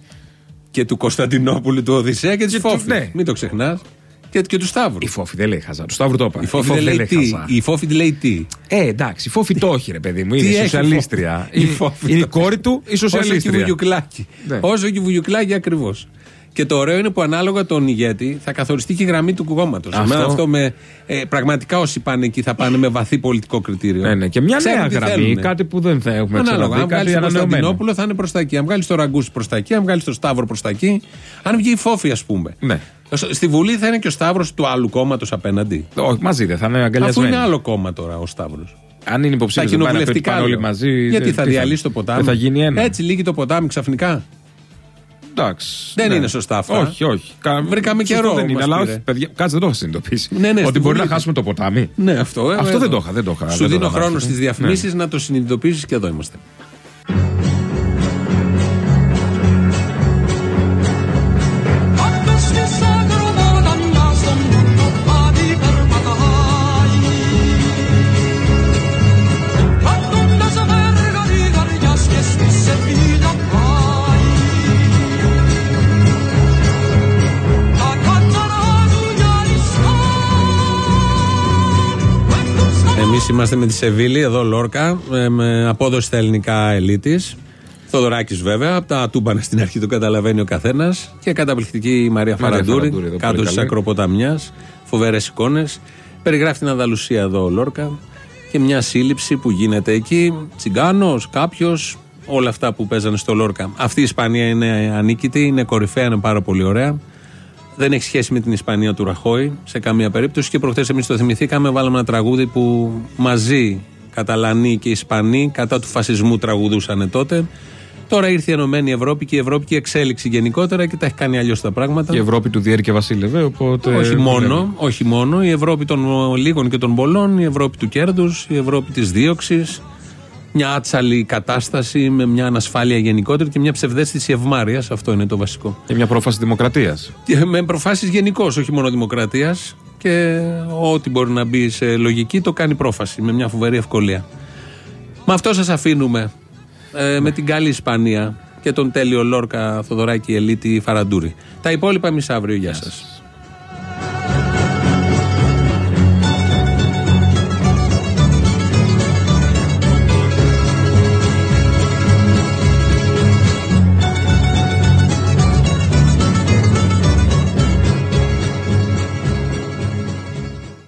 Και του Κωνσταντινόπουλου του Οδυσσέα και της Και του- Φόφη. ναι. Μην το ξεχνάς. Και, και του Σταύρου. Η Φόφη δεν λέει χαζά. Του Σταύρου το είπα. Η Φόφη δεν λέει τι. χαζά. Η Φόφη τι λέει τι. Ε, εντάξει, η Φόφη το έχει, ρε παιδί μου. Είναι Τι έχει η σοσιαλίστρια. Φόφη; Η Είναι, Φόφη είναι η το κόρη του η Όσο και σοσιαλίστρια. βουγιουκλάκι. Ναι. Όσο και βουγιουκλάκι ακριβώς. Και το ωραίο είναι που ανάλογα τον ηγέτη θα καθοριστεί και η γραμμή του κόμματος. Αυτό. Αυτό, αυτό με, ε, πραγματικά όσοι πάνε εκεί θα πάνε με βαθύ πολιτικό κριτήριο. Ναι, ναι. Και μια Ξέρουν νέα τι γραμμή, θέλουνε. κάτι που δεν θα έχουμε Ανάλογα. ξαναδεί. Αν βγάλεις Κάτι τον ανανεωμένο. Κωνσταντινόπουλο θα είναι προς τα εκεί. Αν βγάλεις τον Ραγκούση προς τα εκεί. Αν βγάλεις τον Σταύρο προς τα εκεί. Αν βγει η Φόφη, ας πούμε. Ναι. Στη Βουλή θα είναι και ο Σταύρος του άλλου κόμματος απέναντι. Όχι, μαζί δεν θα είναι Αφού αγκαλιασμένοι. είναι άλλο κόμμα τώρα ο Σταύρος. Αν είναι υποψήφιος Τα δεν πάνε, κοινοβουλευτικά. πάνε όλοι λέω. μαζί. Γιατί δεν- θα τι διαλύσει το ποτάμι; Δεν θα γίνει ένα. Έτσι λύγει το ποτάμι ξαφνικά. Εντάξει. Δεν ναι. είναι σωστά αυτά. Όχι, όχι. Κα- Βρήκαμε σωστό καιρό Δεν είναι, μας αλλά πήρε. όχι. Παιδιά, κάτσε δεν το είχα συνειδητοποιήσει. Ναι, ναι, Ότι στη μπορεί Βουλή. να χάσουμε το ποτάμι. Ναι, αυτό. ε, Αυτό εδώ. δεν το είχα, δεν το είχα. Σου δεν το δίνω είχα χρόνο μάθει. στις διαφημίσεις να το συνειδητοποιήσεις και εδώ είμαστε. Είμαστε με τη Σεβίλη, εδώ Λόρκα, ε, με απόδοση στα ελληνικά ελίτης. Θοδωράκης βέβαια, από τα τούμπανε στην αρχή το καταλαβαίνει ο καθένας. Και καταπληκτική η Μαρία Μαρία Φαραντούρη, Φαραντούρη εδώ, κάτω πολύ της καλή. Ακροποταμιάς. Φοβερές εικόνες. Περιγράφει την Ανταλουσία εδώ ο Λόρκα και μια σύλληψη που γίνεται εκεί. Τσιγκάνος, κάποιος, όλα αυτά που παίζανε στο Λόρκα. Αυτή η Ισπανία είναι ανίκητη, είναι κορυφαία, είναι πάρα πολύ ωραία. Δεν έχει σχέση με την Ισπανία του Ραχώη σε καμία περίπτωση. Και προχθές εμείς το θυμηθήκαμε, βάλαμε ένα τραγούδι που μαζί Καταλανοί και Ισπανοί κατά του φασισμού τραγουδούσαν τότε. Τώρα ήρθε η Ενωμένη Ευρώπη και η Ευρώπη και η εξέλιξη γενικότερα και τα έχει κάνει αλλιώς τα πράγματα. Η Ευρώπη του Διέρη και Βασίλευε, οπότε. όχι, δουλεύει. μόνο, όχι μόνο. Η Ευρώπη των λίγων και των πολλών, η Ευρώπη του κέρδους, η Ευρώπη της δίωξης. Μια άτσαλη κατάσταση με μια ανασφάλεια γενικότερη και μια ψευδέστηση ευμάρειας. Αυτό είναι το βασικό. Και μια πρόφαση δημοκρατίας. Και με προφάσεις γενικώς, όχι μόνο δημοκρατίας. Και ό,τι μπορεί να μπει σε λογική το κάνει πρόφαση με μια φοβερή ευκολία. Με αυτό σας αφήνουμε. ε, με την καλή Ισπανία και τον τέλειο Λόρκα Θοδωράκη Ελίτη Φαραντούρη. Τα υπόλοιπα εμεί αύριο. Γεια σας.